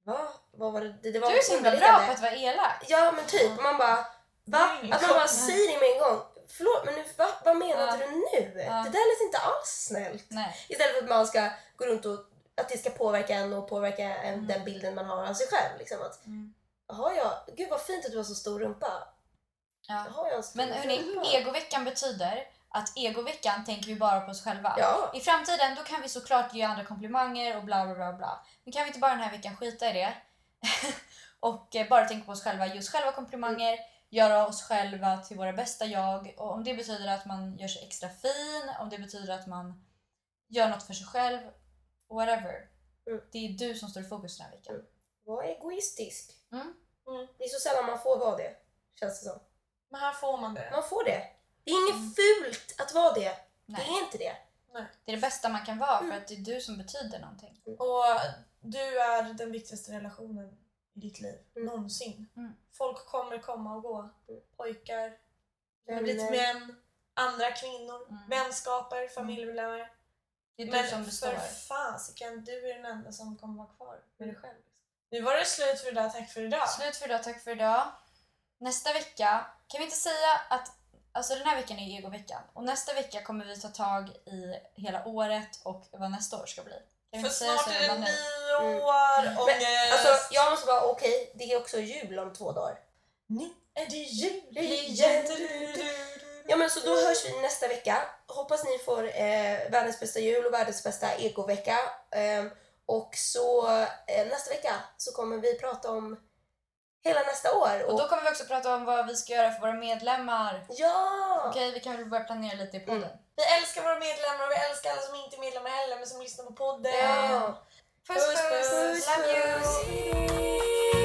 va? Vad var det? Det, det var
du är så himla bra på att vara elak.
Ja men typ, man bara va? Att man bara säger det med en gång. Förlåt men nu, va? vad menade
Ja.
du nu?
Ja.
Det där lät inte alls snällt.
Nej.
Istället för att man ska gå runt och att det ska påverka en och påverka en,
Mm.
den bilden man har av sig själv. Liksom att,
Mm.
Jaha ja, gud vad fint att du har så stor rumpa.
Ja.
Jag har stor
Men hörni, egoveckan betyder att egoveckan tänker vi bara på oss själva.
Ja.
I framtiden då kan vi såklart ge andra komplimanger och bla bla bla bla. Men kan vi inte bara den här veckan skita i det? (laughs) och eh, bara tänka på oss själva, ge oss själva komplimanger, göra oss själva till våra bästa jag. Och om det betyder att man gör sig extra fin, om det betyder att man gör något för sig själv, whatever.
Mm.
Det är du som står i fokus den här veckan.
Mm. Var egoistisk.
Mm.
Mm.
Det är så sällan man får vara det. Känns det som.
Men här får man det.
Man får det. Det är inget fult att vara det.
Nej.
Det är inte det.
Det är det bästa man kan vara för
Mm.
att det är du som betyder någonting.
Och du är den viktigaste relationen i ditt liv.
Mm.
Någonsin.
Mm.
Folk kommer komma och gå.
Mm.
Pojkar, det blivit män, andra kvinnor,
Mm.
vänskaper, familjemedlemmar.
Det är du
Men
som består.
för fasiken, du är den enda som kommer vara kvar med dig själv. Nu var det slut för idag, tack för idag.
Slut för idag, tack för idag. Nästa vecka, kan vi inte säga att alltså den här veckan är egoveckan och nästa vecka kommer vi ta tag i hela året och vad nästa år ska bli. Kan
För snart är det
redan nu?
nyår,
Men,
ångest.
Alltså, jag måste bara, okej, det är också jul om två dagar.
Nu är det jul igen.
Ja men så då hörs vi nästa vecka. Hoppas ni får eh, världens bästa jul och världens bästa egovecka. Ehm, och så eh, nästa vecka så kommer vi prata om hela nästa år.
Och då kommer vi också prata om vad vi ska göra för våra medlemmar.
Ja!
Okej, vi kan väl börja planera lite i podden.
Mm.
Vi älskar våra medlemmar och vi älskar alla som inte är medlemmar heller men som lyssnar på podden.
Ja.
Puss puss!
Puss, puss.
Love you!
puss.